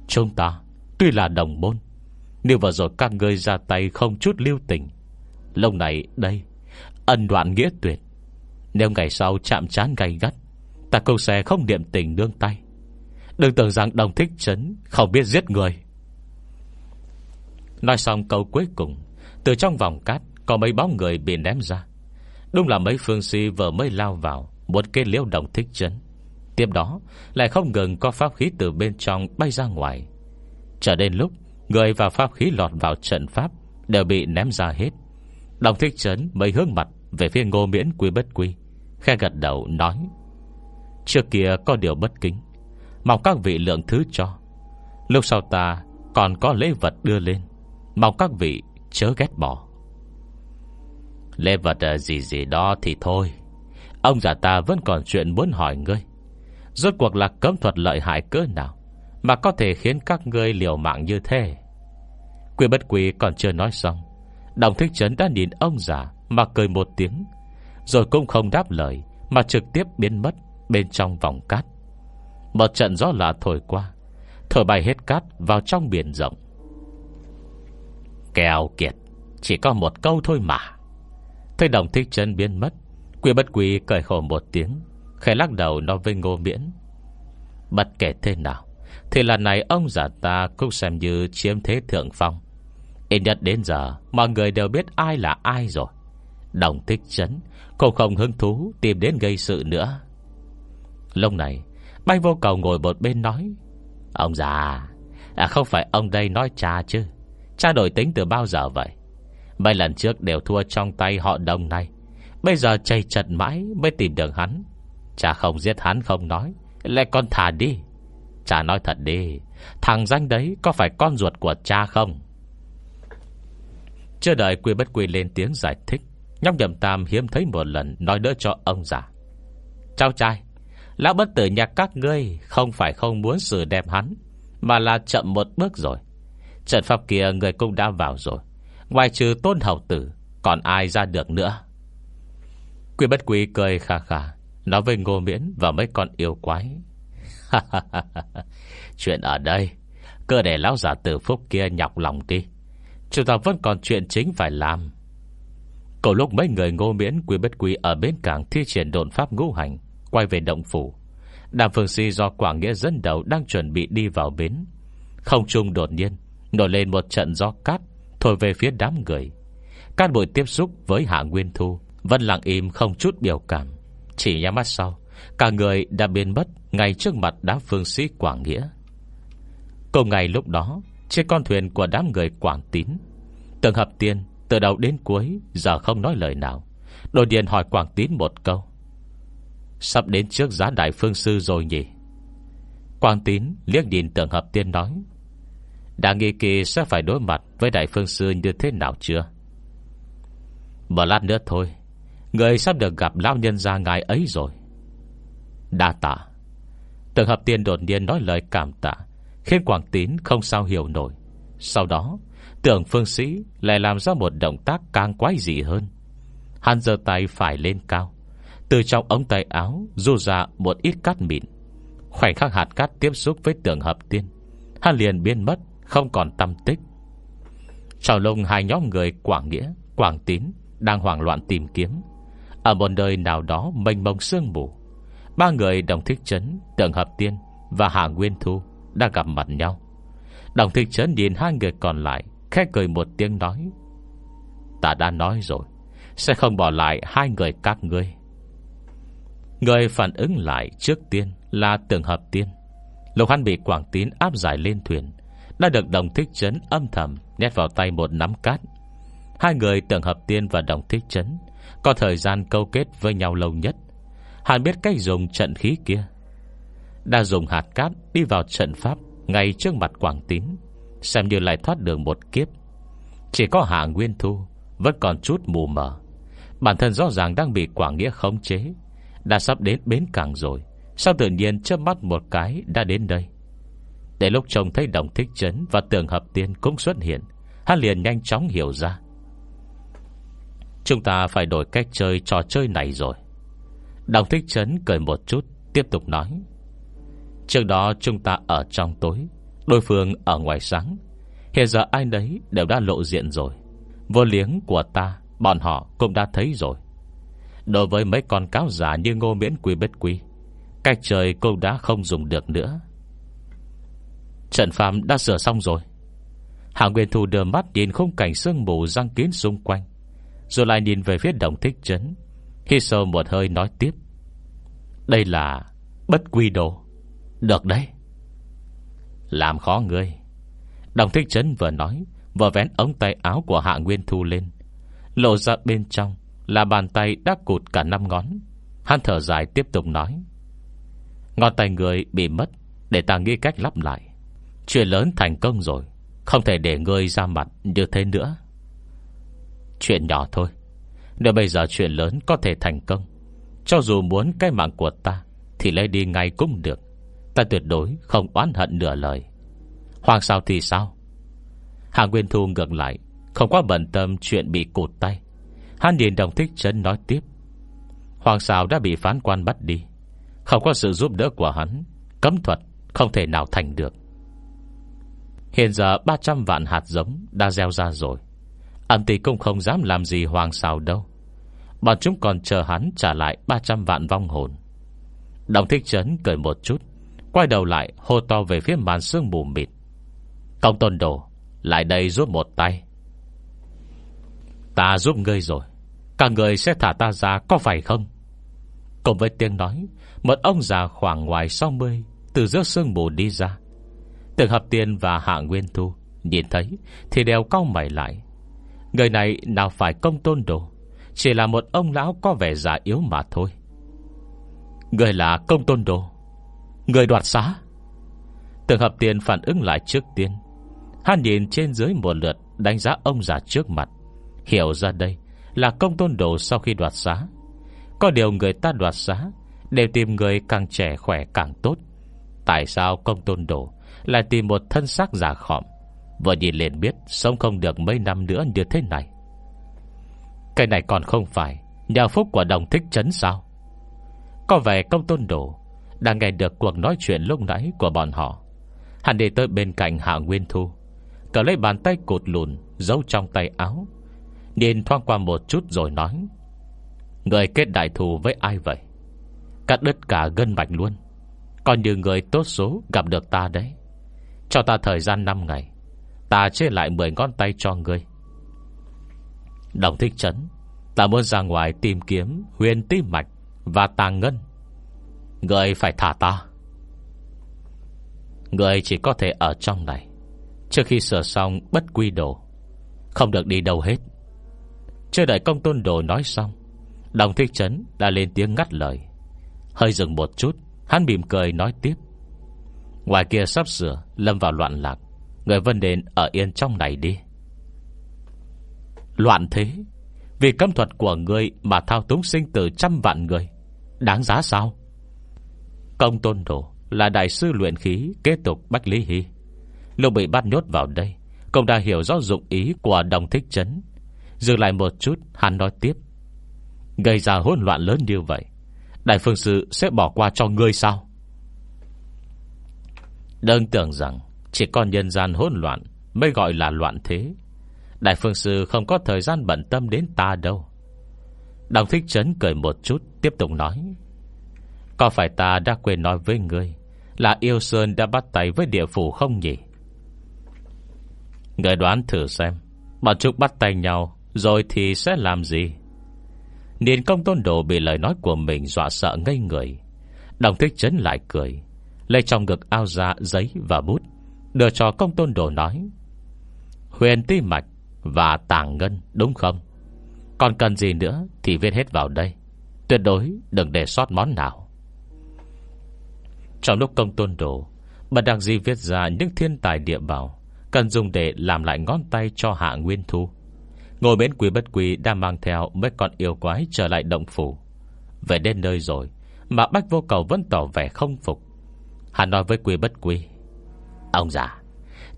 Speaker 1: Chúng ta Tuy là đồng môn nếu vừa rồi các ngươi ra tay không chút lưu tình, Lâu này đây, Ân đoạn nghĩa tuyệt. Nếu ngày sau chạm chán gay gắt, Ta cũng sẽ không niệm tình nương tay. Đừng tưởng rằng đồng thích chấn, Không biết giết người. Nói xong câu cuối cùng, Từ trong vòng cát Có mấy bóng người bị ném ra. Đúng là mấy phương si vừa mới lao vào Một cái liễu đồng thích chấn. Tiếp đó, lại không ngừng có pháp khí từ bên trong bay ra ngoài. Trở đến lúc Người và pháp khí lọt vào trận pháp Đều bị ném ra hết. Đồng thích chấn mới hướng mặt Về phía ngô miễn quy bất quy Khe gật đầu nói, Trước kia có điều bất kính, Mong các vị lượng thứ cho. Lúc sau ta còn có lễ vật đưa lên, Mong các vị chớ ghét bỏ. Lễ vật à, gì gì đó thì thôi, Ông già ta vẫn còn chuyện muốn hỏi ngươi. Rốt cuộc là cấm thuật lợi hại cỡ nào? Mà có thể khiến các ngươi liều mạng như thế. Quy bất quỷ còn chưa nói xong, Đồng thích trấn đã nhìn ông già Mà cười một tiếng, Rồi cũng không đáp lời Mà trực tiếp biến mất bên trong vòng cát. Một trận gió lạ thổi qua Thổi bay hết cát vào trong biển rộng. Kèo kiệt, Chỉ có một câu thôi mà. Thấy đồng thích chân biến mất, Quy bất quy cười khổ một tiếng, Khẽ lắc đầu nói với ngô miễn, Bất kể thế nào thì lần này ông già ta cũng xem như chiếm thế thượng phong. Ít nhất đến giờ Mọi người đều biết ai là ai rồi. Đồng thích chấn Cô không hứng thú tìm đến gây sự nữa. Lúc này Bay vô cầu ngồi một bên nói Ông già à, Không phải ông đây nói cha chứ? Cha đổi tính từ bao giờ vậy? Mấy lần trước đều thua trong tay họ đồng này Bây giờ chạy chật mãi Mới tìm được hắn. Cha không giết hắn không nói Lại còn thả đi. Cha nói thật đi, Thằng danh đấy có phải con ruột của cha không? Chưa đợi quy bất quy lên tiếng giải thích, Nhóc nhầm tam hiếm thấy một lần Nói đỡ cho ông già. Cháu trai, Lão bất tử nhà các ngươi Không phải không muốn xử đẹp hắn, Mà là chậm một bước rồi. Trận pháp kia người cũng đã vào rồi, Ngoài trừ tôn hậu tử, Còn ai ra được nữa? Quy bất quý cười khà khà, Nói với ngô miễn và mấy con yêu quái. Chuyện ở đây, Cơ để lão giả tử phúc kia nhọc lòng đi. Chúng ta vẫn còn chuyện chính phải làm. Cầu lúc mấy người ngô miễn Quy bất quý ở bên cảng thi triển đồn pháp ngũ hành, Quay về động phủ. Đàm Phương Si do Quảng Nghĩa dẫn đầu Đang chuẩn bị đi vào bến. Không trung đột nhiên, Nổi lên một trận gió cát, Thổi về phía đám người. Cát bụi tiếp xúc với Hạ Nguyên Thu, Vẫn lặng im không chút biểu cảm. Chỉ nhắm mắt sau, Cả người đã biến mất. Ngay trước mặt đám phương sĩ Quảng Nghĩa. Cùng ngày lúc đó, Trên con thuyền của đám người Quảng Tín, Tường hợp tiên Từ đầu đến cuối Giờ không nói lời nào Đồ điện hỏi Quảng Tín một câu. Sắp đến trước giá đại phương sư rồi nhỉ? Quang tín liếc nhìn tượng hợp tiên nói, Đã nghi kỳ sẽ phải đối mặt Với đại phương sư như thế nào chưa? Một lát nữa thôi, Người sắp được gặp lão nhân gia ngài ấy rồi. Đa tạ. Tượng hợp tiên đột nhiên nói lời cảm tạ, Khiến Quảng Tín không sao hiểu nổi. Sau đó, Tưởng phương sĩ lại làm ra một động tác càng quái dị hơn. Hắn giơ tay phải lên cao, từ trong ống tay áo Du ra một ít cát mịn. Khoảnh khắc hạt cát tiếp xúc với tưởng hợp tiên, Hắn liền biến mất, Không còn tâm tích. Trào lông hai nhóm người Quảng Nghĩa, Quảng Tín đang hoảng loạn tìm kiếm. Ở một nơi nào đó mênh mông sương mù Ba người đồng thích chấn Tượng hợp tiên và Hà Nguyên Thu Đã gặp mặt nhau. Đồng thích chấn nhìn hai người còn lại, Khẽ cười một tiếng nói, Ta đã nói rồi, Sẽ không bỏ lại hai người các ngươi. Người phản ứng lại trước tiên là tượng hợp tiên. Lục hắn bị Quảng Tín áp giải lên thuyền, Đã được đồng thích chấn âm thầm Nhét vào tay một nắm cát. Hai người tượng hợp tiên và đồng thích chấn Có thời gian câu kết với nhau lâu nhất. Hắn biết cách dùng trận khí kia. Đã dùng hạt cát đi vào trận pháp Ngay trước mặt Quảng Tín, Xem như lại thoát được một kiếp. Chỉ có Hạ Nguyên Thu Vẫn còn chút mù mờ. Bản thân rõ ràng đang bị Quảng Nghĩa khống chế, đã sắp đến bến cảng rồi, Sao tự nhiên chớp mắt một cái đã đến đây? Để lúc trông thấy đồng thích chấn Và tường hợp tiên cũng xuất hiện, Hắn liền nhanh chóng hiểu ra. Chúng ta phải đổi cách chơi trò chơi này rồi. Đồng thích chấn cười một chút, Tiếp tục nói. Trước đó chúng ta ở trong tối, Đối phương ở ngoài sáng. Hiện giờ ai đấy đều đã lộ diện rồi. Vô liếng của ta, Bọn họ cũng đã thấy rồi. Đối với mấy con cáo giả như ngô miễn Quý bất Quý Cách trời cũng đã không dùng được nữa. Trận phàm đã sửa xong rồi. Hạ Nguyên Thu đưa mắt nhìn khung cảnh sương mù răng kín xung quanh, Rồi lại nhìn về phía đồng thích trấn. Hít sâu một hơi nói tiếp, Đây là bất quy đồ. Được đấy. Làm khó ngươi Đồng thích trấn vừa nói, Vừa vén ống tay áo của Hạ Nguyên Thu lên. Lộ ra bên trong là bàn tay đã cụt cả năm ngón. Hắn thở dài tiếp tục nói, Ngón tay người bị mất, Để ta nghĩ cách lắp lại. Chuyện lớn thành công rồi, Không thể để ngươi ra mặt như thế nữa. Chuyện nhỏ thôi. Nếu bây giờ chuyện lớn có thể thành công, Cho dù muốn cái mạng của ta, Thì lấy đi ngay cũng được. Ta tuyệt đối không oán hận nửa lời. Hoàng sao thì sao? Hạ Nguyên Thu ngược lại, Không quá bận tâm chuyện bị cụt tay. Hắn nhìn đồng thích chấn nói tiếp. Hoàng sao đã bị phán quan bắt đi. Không có sự giúp đỡ của hắn, Cấm thuật không thể nào thành được. Hiện giờ 300 vạn hạt giống Đã gieo ra rồi. Ẩm tỷ cũng không dám làm gì hoàng xào đâu. Bọn chúng còn chờ hắn trả lại 300 vạn vong hồn. Đồng thích trấn cười một chút, Quay đầu lại hô to về phía màn sương mù mịt. Công tôn đồ, Lại đây giúp một tay. Ta giúp ngươi rồi, Cả người sẽ thả ta ra có phải không? Cùng với tiếng nói, Một ông già khoảng ngoài 60 Từ giữa sương mù đi ra. Tưởng hợp tiên và hạ nguyên thu Nhìn thấy thì đều cao mày lại. Người này nào phải công tôn đồ? Chỉ là một ông lão có vẻ già yếu mà thôi. Người là công tôn đồ, Người đoạt xá. Tưởng hợp tiền phản ứng lại trước tiên, Hắn nhìn trên dưới một lượt Đánh giá ông già trước mặt, Hiểu ra đây là công tôn đồ sau khi đoạt xá. Có điều người ta đoạt xá Đều tìm người càng trẻ khỏe càng tốt. Tại sao công tôn đồ Lại tìm một thân xác già khỏm Vừa nhìn liền biết Sống không được mấy năm nữa như thế này. Cái này còn không phải nhà phúc của đồng thích chấn sao? Có vẻ công tôn đồ Đang nghe được cuộc nói chuyện lúc nãy của bọn họ. Hắn đi tới bên cạnh Hạ Nguyên Thu Cờ lấy bàn tay cột lùn, Giấu trong tay áo. Nhìn thoáng qua một chút rồi nói, Người kết đại thù với ai vậy? Cắt đứt cả gân mạch luôn. Còn như người tốt số gặp được ta đấy. Cho ta thời gian 5 ngày, Ta chia lại 10 ngón tay cho ngươi. Đồng thích chấn Ta muốn ra ngoài tìm kiếm Huyền tim mạch và tàng ngân. Người phải thả ta. Người chỉ có thể ở trong này. Trước khi sửa xong bất quy đồ, Không được đi đâu hết. Chưa đợi công tôn đồ nói xong, Đồng thích chấn đã lên tiếng ngắt lời. Hơi dừng một chút, Hắn mỉm cười nói tiếp. Ngoài kia sắp sửa, lâm vào loạn lạc. Người vân đền ở yên trong này đi. Loạn thế. Vì cấm thuật của người Mà thao túng sinh từ trăm vạn người. Đáng giá sao? Công tôn đồ là đại sư luyện khí Kế tục Bách Lý Hy. Lúc bị bắt nhốt vào đây Công đã hiểu rõ dụng ý của đồng thích chấn. Dừng lại một chút, Hắn nói tiếp. Gây ra hỗn loạn lớn như vậy, Đại phương sư sẽ bỏ qua cho ngươi sao? Đơn tưởng rằng Chỉ còn nhân gian hỗn loạn Mới gọi là loạn thế. Đại phương sư không có thời gian bận tâm đến ta đâu. Đồng thích chấn cười một chút, Tiếp tục nói, Có phải ta đã quên nói với ngươi Là yêu Sơn đã bắt tay với địa phủ không nhỉ? Người đoán thử xem, Bọn chúng bắt tay nhau Rồi thì sẽ làm gì? Niên công tôn đồ bị lời nói của mình Dọa sợ ngây người. Đồng thích chấn lại cười, Lấy trong ngực ao ra giấy và bút, Đưa cho công tôn đồ nói, Huyền ti mạch và tàng ngân, đúng không? Còn cần gì nữa Thì viết hết vào đây. Tuyệt đối đừng để sót món nào. Trong lúc công tôn đồ Bà đăng di viết ra những thiên tài địa bảo, Cần dùng để làm lại ngón tay cho hạ nguyên thu. Ngồi bên quý bất quý Đang mang theo mấy con yêu quái trở lại động phủ. Về đến nơi rồi Mà Bách Vô Cầu vẫn tỏ vẻ không phục. Hắn nói với quý bất quý Ông già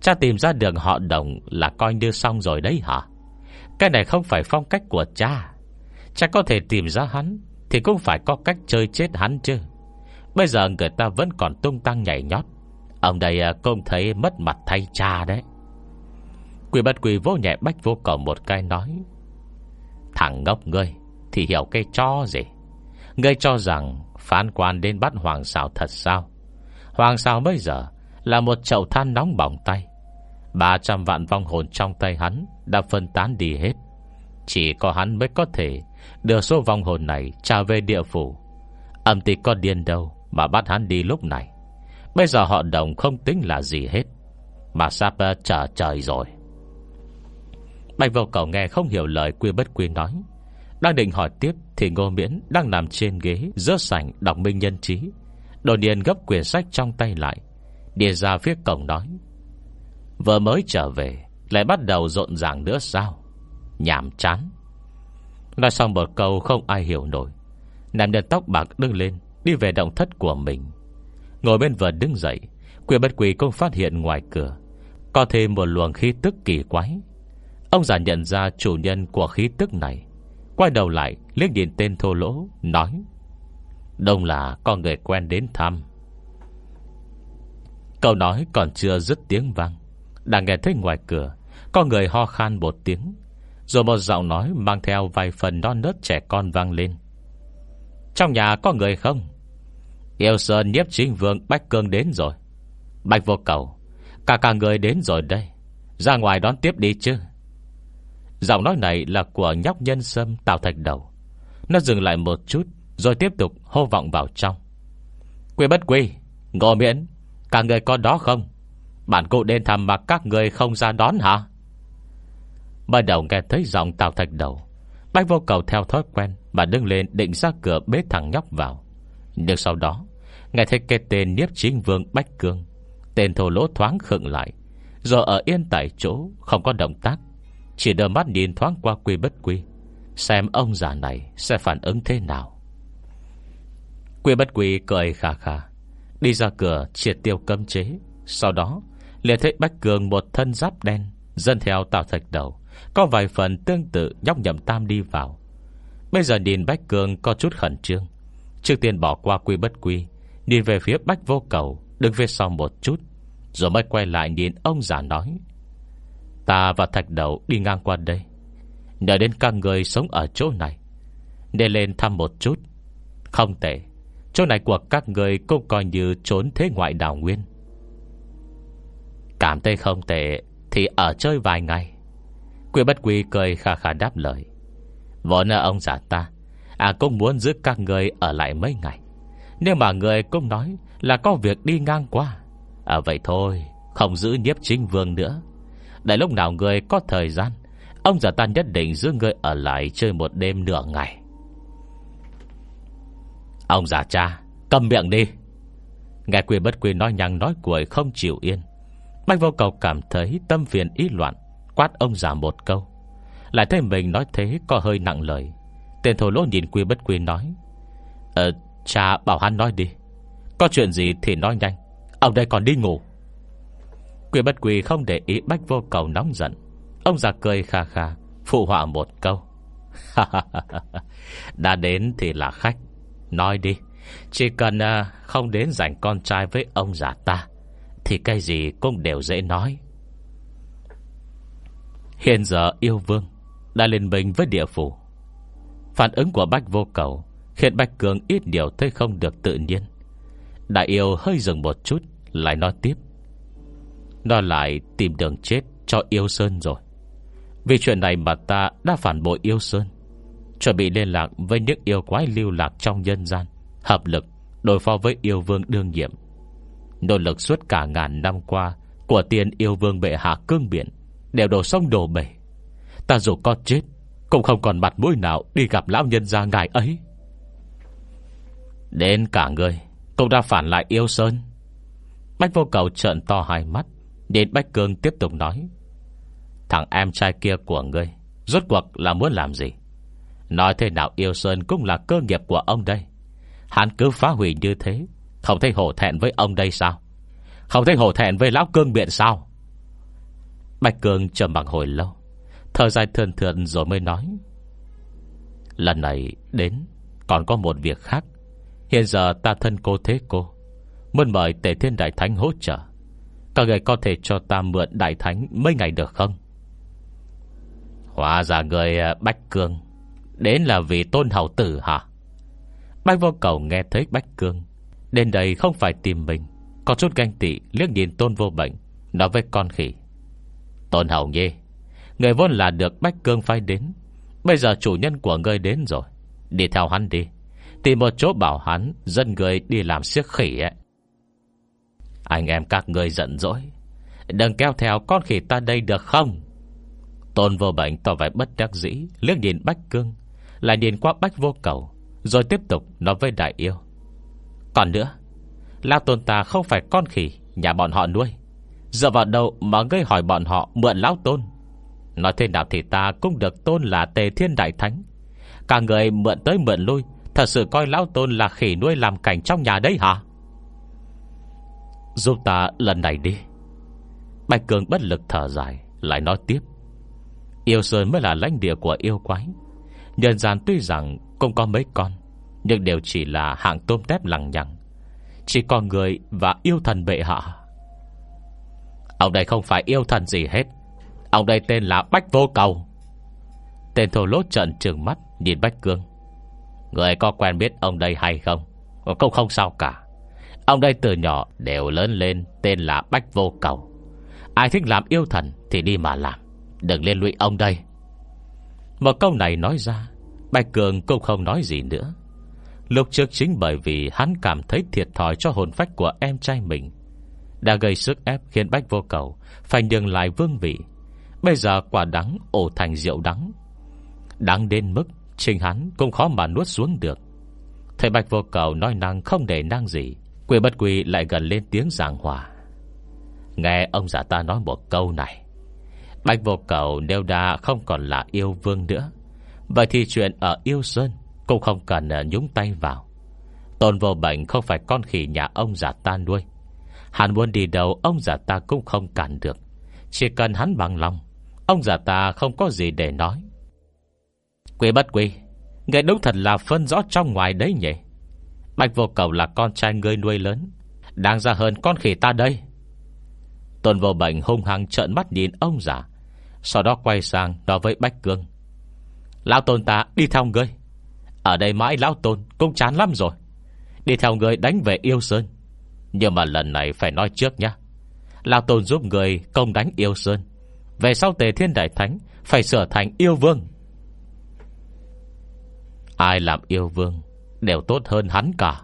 Speaker 1: Cha tìm ra đường họ đồng là coi như xong rồi đấy hả? Cái này không phải phong cách của cha. Cha có thể tìm ra hắn Thì cũng phải có cách chơi chết hắn chứ. Bây giờ người ta vẫn còn tung tăng nhảy nhót. Ông đây công cũng thấy mất mặt thay cha đấy. Quỷ bật quỷ vô nhẹ bách vô cầu một cái nói, Thằng ngốc ngươi, Thì hiểu cái cho gì? Ngươi cho rằng phán quan đến bắt hoàng xào thật sao? Hoàng xào bây giờ Là một chậu than nóng bỏng tay. 300 vạn vong hồn trong tay hắn Đã phân tán đi hết. Chỉ có hắn mới có thể Đưa số vong hồn này trả về địa phủ. Âm tịch có điên đâu Mà bắt hắn đi lúc này? Bây giờ họ đồng không tính là gì hết. Mà sắp ờ, chờ trời rồi. Bạch vô cầu nghe không hiểu lời quy bất quy nói. Đang định hỏi tiếp Thì ngô miễn đang nằm trên ghế Giữa sảnh đọc minh nhân trí. Đột nhiên gấp quyển sách trong tay lại, Đi ra phía cổng nói. Vừa mới trở về, Lại bắt đầu rộn ràng nữa sao? Nhảm chán. Nói xong một câu không ai hiểu nổi. Nam nhân tóc bạc đứng lên, Đi về động thất của mình. Ngồi bên vợ đứng dậy Quỷ bất quỷ cũng phát hiện ngoài cửa, Có thêm một luồng khí tức kỳ quái. Ông già nhận ra chủ nhân của khí tức này, Quay đầu lại, liếc nhìn tên thô lỗ, Nói, Đông là con người quen đến thăm. Câu nói còn chưa dứt tiếng vang. Đang nghe thấy ngoài cửa, Có người ho khan một tiếng, Rồi một giọng nói mang theo vài phần non nớt trẻ con vang lên. Trong nhà có người không? Yêu Sơn, nhiếp chính vương, Bách Cương đến rồi. Bạch vô cầu, Cả cả người đến rồi đây. Ra ngoài đón tiếp đi chứ. Giọng nói này là của nhóc nhân sâm tạo thạch đầu. Nó dừng lại một chút, Rồi tiếp tục hô vọng vào trong. Quy bất quy, Ngộ miễn, Cả người có đó không? Bạn cụ đến thăm mà các người không ra đón hả? Bắt đầu nghe thấy giọng tạo thạch đầu, Bách vô cầu theo thói quen Mà đứng lên định ra cửa bế thằng nhóc vào. Nhưng sau đó, Nghe thấy cái tên Niếp Chính Vương Bách Cương, Tên thổ lỗ thoáng khựng lại, giờ ở yên tại chỗ, Không có động tác, Chỉ đờ mắt nhìn thoáng qua quy bất quy, Xem ông già này sẽ phản ứng thế nào. Quy bất quy cười khà khà, Đi ra cửa triệt tiêu cấm chế, Sau đó liền thấy Bách Cường một thân giáp đen, Dân theo tạo thạch đầu, Có vài phần tương tự nhóc nhậm tam đi vào. Bây giờ nhìn Bách Cường có chút khẩn trương. Trước tiên bỏ qua quy bất quy, Nhìn về phía Bách vô cầu, Đứng về sau một chút, Rồi mới quay lại nhìn ông già nói. Ta và thạch đầu đi ngang qua đây, Nhờ đến các người sống ở chỗ này, để lên thăm một chút. Không tệ, Chỗ này của các người cũng coi như trốn thế ngoại đảo nguyên. Cảm thấy không tệ, Thì ở chơi vài ngày. Quy bất quy cười khà khà đáp lời. Vốn là ông già ta À cũng muốn giữ các người ở lại mấy ngày. Nhưng mà người cũng nói Là có việc đi ngang qua À vậy thôi, Không giữ nhiếp chính vương nữa. Để lúc nào người có thời gian, Ông già ta nhất định giữ người ở lại Chơi một đêm nửa ngày. Ông già cha, Cầm miệng đi. Nghe quy bất quy nói nhăng nói cuội không chịu yên. Bách vô cầu cảm thấy tâm phiền ý loạn, Quát ông già một câu. Lại thấy mình nói thế có hơi nặng lời. Tên thổ lỗ nhìn quy bất quy nói Ờ cha bảo hắn nói đi. Có chuyện gì thì nói nhanh. Ông đây còn đi ngủ. Quy bất quy không để ý bách vô cầu nóng giận. Ông già cười kha kha, Phụ họa một câu. Đã đến thì là khách. Nói đi. Chỉ cần ờ, không đến giành con trai với ông già ta thì cái gì cũng đều dễ nói. Hiện giờ yêu vương Đã lên mình với địa phủ. Phản ứng của Bách vô cầu Khiến Bách Cường ít điều thấy không được tự nhiên. Đại yêu hơi dừng một chút, Lại nói tiếp. Nó lại tìm đường chết cho yêu Sơn rồi. Vì chuyện này mà ta đã phản bội yêu Sơn, Chuẩn bị liên lạc với những yêu quái lưu lạc trong nhân gian, Hợp lực đối phó với yêu vương đương nhiệm. Nỗ lực suốt cả ngàn năm qua Của tiền yêu vương bệ hạ cương biển Đều đổ sông đổ bể. Ta dù có chết, Cũng không còn mặt mũi nào đi gặp lão nhân gia ngài ấy. Đến cả người, Cũng đã phản lại yêu sơn. Bách vô cầu trợn to hai mắt Đến Bách Cương tiếp tục nói, Thằng em trai kia của ngươi, Rốt cuộc là muốn làm gì? Nói thế nào yêu Sơn cũng là cơ nghiệp của ông đây. Hắn cứ phá hủy như thế không thấy hổ thẹn với ông đây sao? Không thấy hổ thẹn với lão cương biện sao? Bạch Cương trầm bằng hồi lâu, thở dài thườn thượn rồi mới nói, Lần này đến, Còn có một việc khác. Hiện giờ ta thân cô thế cô, Muốn mời Tề Thiên Đại Thánh hỗ trợ. Các người có thể cho ta mượn Đại Thánh Mấy ngày được không? Hóa ra người à, Bách Cương Đến là vì tôn hầu tử hả? Bách vô cầu nghe thấy Bách Cương Đến đây không phải tìm mình. Có chút ganh tị, liếc nhìn tôn vô bệnh, Nói với con khỉ. Tôn hậu nhi Người vốn là được Bách Cương phai đến. Bây giờ chủ nhân của người đến rồi. Đi theo hắn đi. Tìm một chỗ bảo hắn Dân người đi làm siếc khỉ ấy. Anh em các người giận dỗi. Đừng kéo theo con khỉ ta đây được không? Tôn vô bệnh tỏ vẻ bất đắc dĩ, Liếc nhìn Bách Cương, Lại nhìn qua Bách vô cầu, Rồi tiếp tục nói với đại yêu. Còn nữa, Lao tôn ta không phải con khỉ Nhà bọn họ nuôi. Giờ vào đâu mà gây hỏi bọn họ mượn lão tôn? Nói thế nào thì ta cũng được tôn là tề thiên đại thánh. Cả người mượn tới mượn lui, Thật sự coi lão tôn là khỉ nuôi làm cảnh trong nhà đấy hả? Giúp ta lần này đi. Bạch Cường bất lực thở dài, Lại nói tiếp. Yêu Sơn mới là lãnh địa của yêu quái. Nhân gian tuy rằng cũng có mấy con nhưng đều chỉ là hạng tôm tép lằng nhằng. Chỉ còn người và yêu thần bệ hạ. Ông đây không phải yêu thần gì hết. Ông đây tên là Bách Vô Cầu. Tên thổ lốt trận trường mắt, Nhìn Bách Cương. Người có quen biết ông đây hay không? Cũng không sao cả. Ông đây từ nhỏ đều lớn lên Tên là Bách Vô Cầu. Ai thích làm yêu thần thì đi mà làm. Đừng liên lụy ông đây. Một câu này nói ra Bạch Cường cũng không nói gì nữa. Lúc trước chính bởi vì hắn cảm thấy thiệt thòi cho hồn phách của em trai mình, Đã gây sức ép khiến Bách vô cầu Phải nhường lại vương vị. Bây giờ quả đắng ổ thành rượu đắng. Đắng đến mức Trình hắn cũng khó mà nuốt xuống được. Thầy Bạch Vô Cầu nói năng không để năng gì, Quỷ bất quỷ lại gần lên tiếng giảng hòa. Nghe ông giả ta nói một câu này Bạch Vô Cầu nếu đã không còn là yêu vương nữa. Vậy thì chuyện ở yêu sơn cũng không cần ờ, nhúng tay vào. Tôn vô bệnh không phải con khỉ nhà ông giả ta nuôi. Hắn muốn đi đâu, Ông giả ta cũng không cản được. Chỉ cần hắn bằng lòng, Ông giả ta không có gì để nói. Quỷ bất quỷ, người đúng thật là phân rõ trong ngoài đấy nhỉ? Bạch vô cầu là con trai ngươi nuôi lớn Đang ra hơn con khỉ ta đây. Tôn vô bệnh hung hăng trợn mắt nhìn ông giả Sau đó quay sang nói với Bách Cương. Lão Tôn ta đi theo ngươi. Ở đây mãi Lão Tôn cũng chán lắm rồi. Đi theo người đánh về yêu Sơn. Nhưng mà lần này phải nói trước nhá. Lão Tôn giúp người công đánh yêu Sơn. Về sau tề thiên đại thánh Phải sửa thành yêu vương. Ai làm yêu vương Đều tốt hơn hắn cả.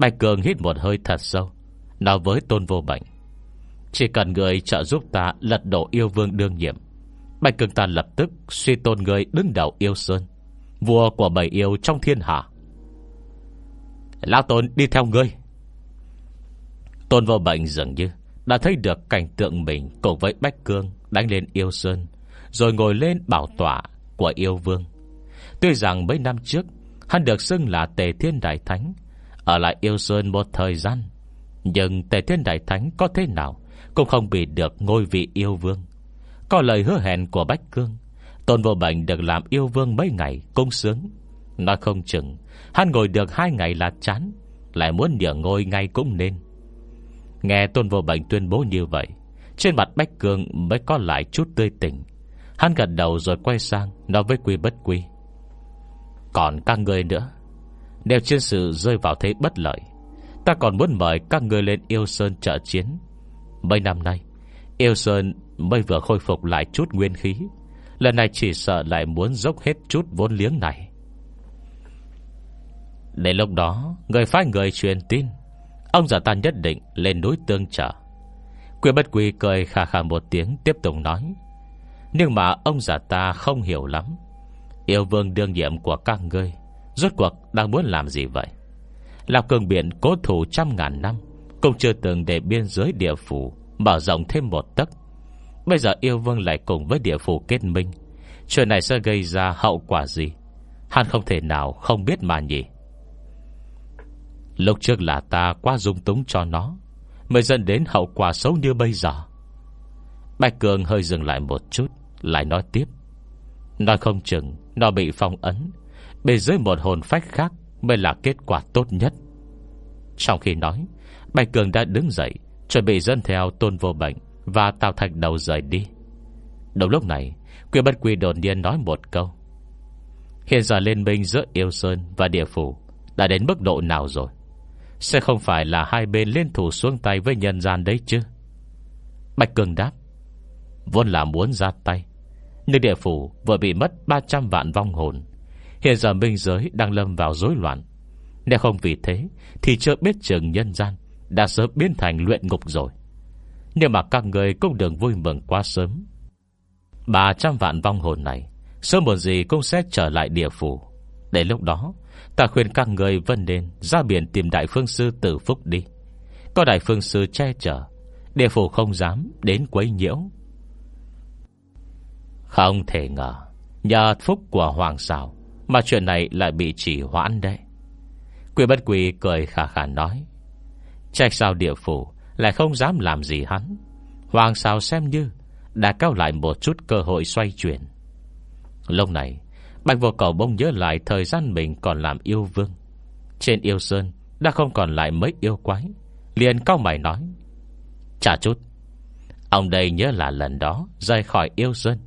Speaker 1: Bạch Cường hít một hơi thật sâu, Nói với tôn vô bệnh. Chỉ cần người trợ giúp ta lật đổ yêu vương đương nhiệm, Bạch Cường ta lập tức Suy tôn người đứng đầu yêu sơn. Vua của bảy yêu trong thiên hạ. Lão Tôn đi theo ngươi. Tôn vô bệnh dường như Đã thấy được cảnh tượng mình Cùng với Bách Cương đánh lên yêu sơn, Rồi ngồi lên bảo tỏa Của yêu vương. Tuy rằng mấy năm trước, Hắn được xưng là Tề Thiên Đại Thánh, Ở lại yêu sơn một thời gian, Nhưng Tề Thiên Đại Thánh có thế nào Cũng không bị được ngôi vị yêu vương. Có lời hứa hẹn của Bách Cương Tôn vô bệnh được làm yêu vương mấy ngày Cung sướng. Nói không chừng, Hắn ngồi được hai ngày là chán, Lại muốn nhờ ngồi ngay cũng nên. Nghe Tôn vô bệnh tuyên bố như vậy, Trên mặt Bách Cương mới có lại chút tươi tỉnh. Hắn gật đầu rồi quay sang, Nói với Quy Bất Quy. Còn các người nữa, Nếu chiến sự rơi vào thế bất lợi, Ta còn muốn mời các người lên Yêu Sơn trợ chiến. Mấy năm nay, Yêu Sơn mới vừa khôi phục lại chút nguyên khí. Lần này chỉ sợ lại muốn dốc hết chút vốn liếng này. Đến lúc đó, Người phái người truyền tin. Ông giả ta nhất định lên núi tương trở Quyền bất quỳ cười khà khà một tiếng Tiếp tục nói. Nhưng mà ông giả ta không hiểu lắm. Yêu vương đương nhiệm của các ngươi, Rốt cuộc đang muốn làm gì vậy? Là cường biển cố thủ trăm ngàn năm, Cũng chưa từng để biên giới địa phủ, Mở rộng thêm một tấc. Bây giờ yêu vương lại cùng với địa phủ kết minh. Chuyện này sẽ gây ra hậu quả gì? Hắn không thể nào không biết mà nhỉ. Lúc trước là ta quá dung túng cho nó, Mới dẫn đến hậu quả xấu như bây giờ. Bạch Cường hơi dừng lại một chút, Lại nói tiếp. Nói không chừng, Nó bị phong ấn bề dưới một hồn phách khác Mới là kết quả tốt nhất. Trong khi nói, Bạch Cường đã đứng dậy, Chuẩn bị dân theo tôn vô bệnh và tào thạch đầu rời đi. Đúng lúc này, Quyền bất quy đột nhiên nói một câu. Hiện giờ liên minh giữa Yêu Sơn và Địa Phủ Đã đến mức độ nào rồi? Sẽ không phải là hai bên liên thủ xuống tay với nhân gian đấy chứ? Bạch Cường đáp. Vốn là muốn ra tay, nhưng địa phủ vừa bị mất 300 vạn vong hồn. Hiện giờ minh giới đang lâm vào rối loạn. Nếu không vì thế, Thì chưa biết chừng nhân gian Đã sớm biến thành luyện ngục rồi. Nhưng mà các người cũng đừng vui mừng quá sớm. 300 vạn vong hồn này, Sớm một gì cũng sẽ trở lại địa phủ. Để lúc đó, Ta khuyên các người vân nên Ra biển tìm đại phương sư tử phúc đi. Có đại phương sư che chở, Địa phủ không dám đến quấy nhiễu. Không thể ngờ, Nhờ phúc của Hoàng Sào Mà chuyện này lại bị chỉ hoãn đấy. Quỷ bất quỷ cười khả khả nói, Trách sao địa phủ lại không dám làm gì hắn. Hoàng xào xem như Đã cao lại một chút cơ hội xoay chuyển. Lúc này, Bạch vô cầu bông nhớ lại Thời gian mình còn làm yêu vương. Trên yêu sơn Đã không còn lại mấy yêu quái. Liền cao mày nói, Chả chút, Ông đây nhớ là lần đó Rời khỏi yêu sơn.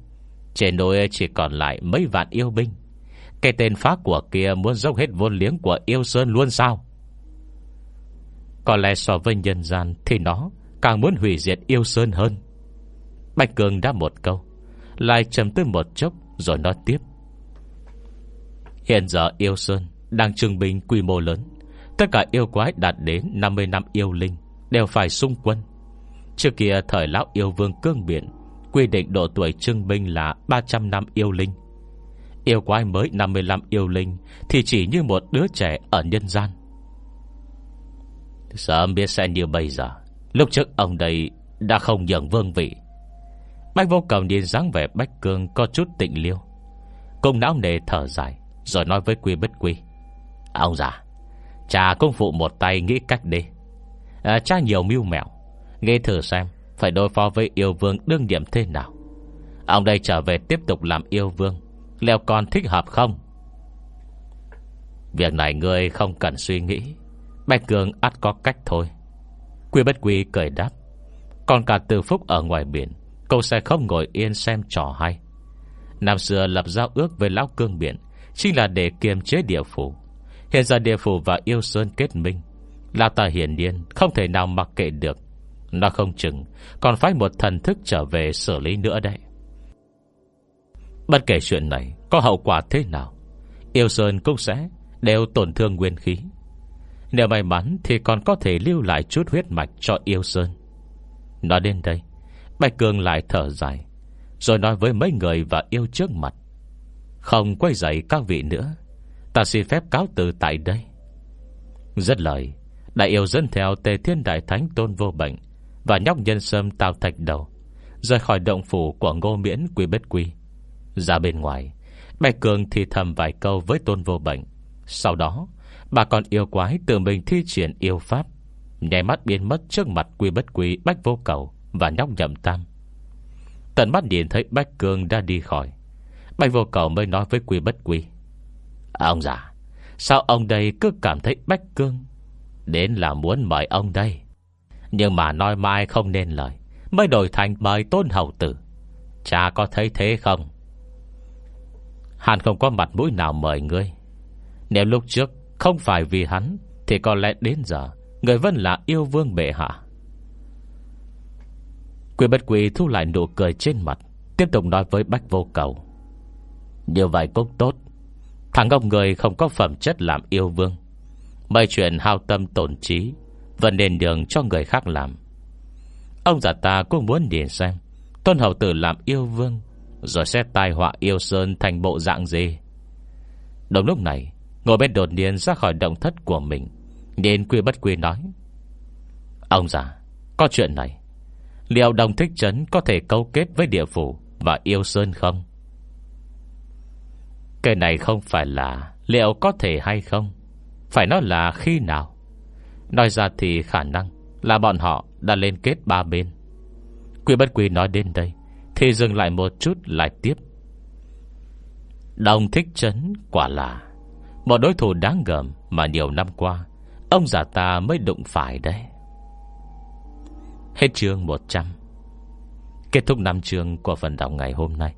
Speaker 1: Trên núi chỉ còn lại mấy vạn yêu binh. Cái tên phá của kia Muốn dốc hết vốn liếng của yêu sơn luôn sao? Có lẽ so với nhân gian Thì nó càng muốn hủy diệt yêu sơn hơn. Bạch Cường đã một câu, Lại trầm tư một chốc Rồi nói tiếp. Hiện giờ yêu sơn Đang trưng binh quy mô lớn. Tất cả yêu quái đạt đến 50 năm yêu linh Đều phải xung quân. Trước kia thời lão yêu vương cương biển, Quy định độ tuổi trưng binh là 300 năm yêu linh. Yêu quái mới 55 yêu linh Thì chỉ như một đứa trẻ ở nhân gian. Sớm biết sẽ như bây giờ. Lúc trước ông đây Đã không nhận vương vị. Bách vô cầu nhìn dáng vẻ Bách Cương Có chút tịnh liêu. Công não nề thở dài Rồi nói với quy bất quy. Ông già Cha công phụ một tay nghĩ cách đi. À, Cha nhiều mưu mẹo Nghe thử xem Phải đối phó với yêu vương đương điểm thế nào. Ông đây trở về tiếp tục làm yêu vương Liệu còn thích hợp không? Việc này ngươi không cần suy nghĩ. Bạch Cường ắt có cách thôi. Quy bất quy cười đáp, Còn cả từ phúc ở ngoài biển, Cậu sẽ không ngồi yên xem trò hay. Năm xưa lập giao ước với Lão Cương Biển Chính là để kiềm chế địa phủ. Hiện giờ địa phủ và yêu sơn kết minh, Lão ta hiển nhiên Không thể nào mặc kệ được. Nó không chừng Còn phải một thần thức trở về xử lý nữa đấy. Bất kể chuyện này Có hậu quả thế nào, Yêu sơn cũng sẽ đều tổn thương nguyên khí. Nếu may mắn Thì còn có thể lưu lại chút huyết mạch cho yêu sơn. Nói đến đây, Bạch Cường lại thở dài, Rồi nói với mấy người và yêu trước mặt. Không quay dậy các vị nữa, Ta xin phép cáo từ tại đây. Rất lời, Đại yêu dẫn theo tề thiên đại thánh tôn vô bệnh Và nhóc nhân sâm tào thạch đầu Rời khỏi động phủ của ngô miễn quy bất quy. Ra bên ngoài, Bạch Cường thì thầm vài câu với tôn vô bệnh. Sau đó Bà còn yêu quái tự mình thi triển yêu pháp. Nhảy mắt biến mất trước mặt quy bất quý bách vô cầu Và nhóc nhậm tam. Tận mắt nhìn thấy Bách cương đã đi khỏi. Bách vô cầu mới nói với quy bất quy, Ông già, Sao ông đây cứ cảm thấy Bách Cương? Đến là muốn mời ông đây. Nhưng mà nói mai không nên lời, Mới đổi thành mời tôn hậu tử. Cha có thấy thế không? Hàn không có mặt mũi nào mời ngươi. Nếu lúc trước không phải vì hắn, Thì có lẽ đến giờ, Người vẫn là yêu vương bệ hạ. Quỷ bất quỷ thu lại nụ cười trên mặt, Tiếp tục nói với Bách Vô Cầu. Như vậy cũng tốt. Thằng ông người không có phẩm chất làm yêu vương. Mấy chuyện hao tâm tổn trí, Vẫn nên đường cho người khác làm. Ông già ta cũng muốn nhìn xem, Tôn hậu tử làm yêu vương, Rồi sẽ tai họa yêu sơn thành bộ dạng gì. Đồng lúc này Ngồi bên đột nhiên ra khỏi động thất của mình, Nên quy bất quy nói, Ông già, Có chuyện này. Liệu đồng thích trấn có thể câu kết với địa phủ Và yêu sơn không? Cái này không phải là Liệu có thể hay không? Phải nói là khi nào? Nói ra thì khả năng Là bọn họ đã liên kết ba bên. Quy bất quy nói đến đây, Thì dừng lại một chút, lại tiếp. Đồng thích trấn quả là một đối thủ đáng gờm Mà nhiều năm qua, Ông già ta mới đụng phải đấy. Hết chương 100 Kết thúc năm chương của phần đọc ngày hôm nay.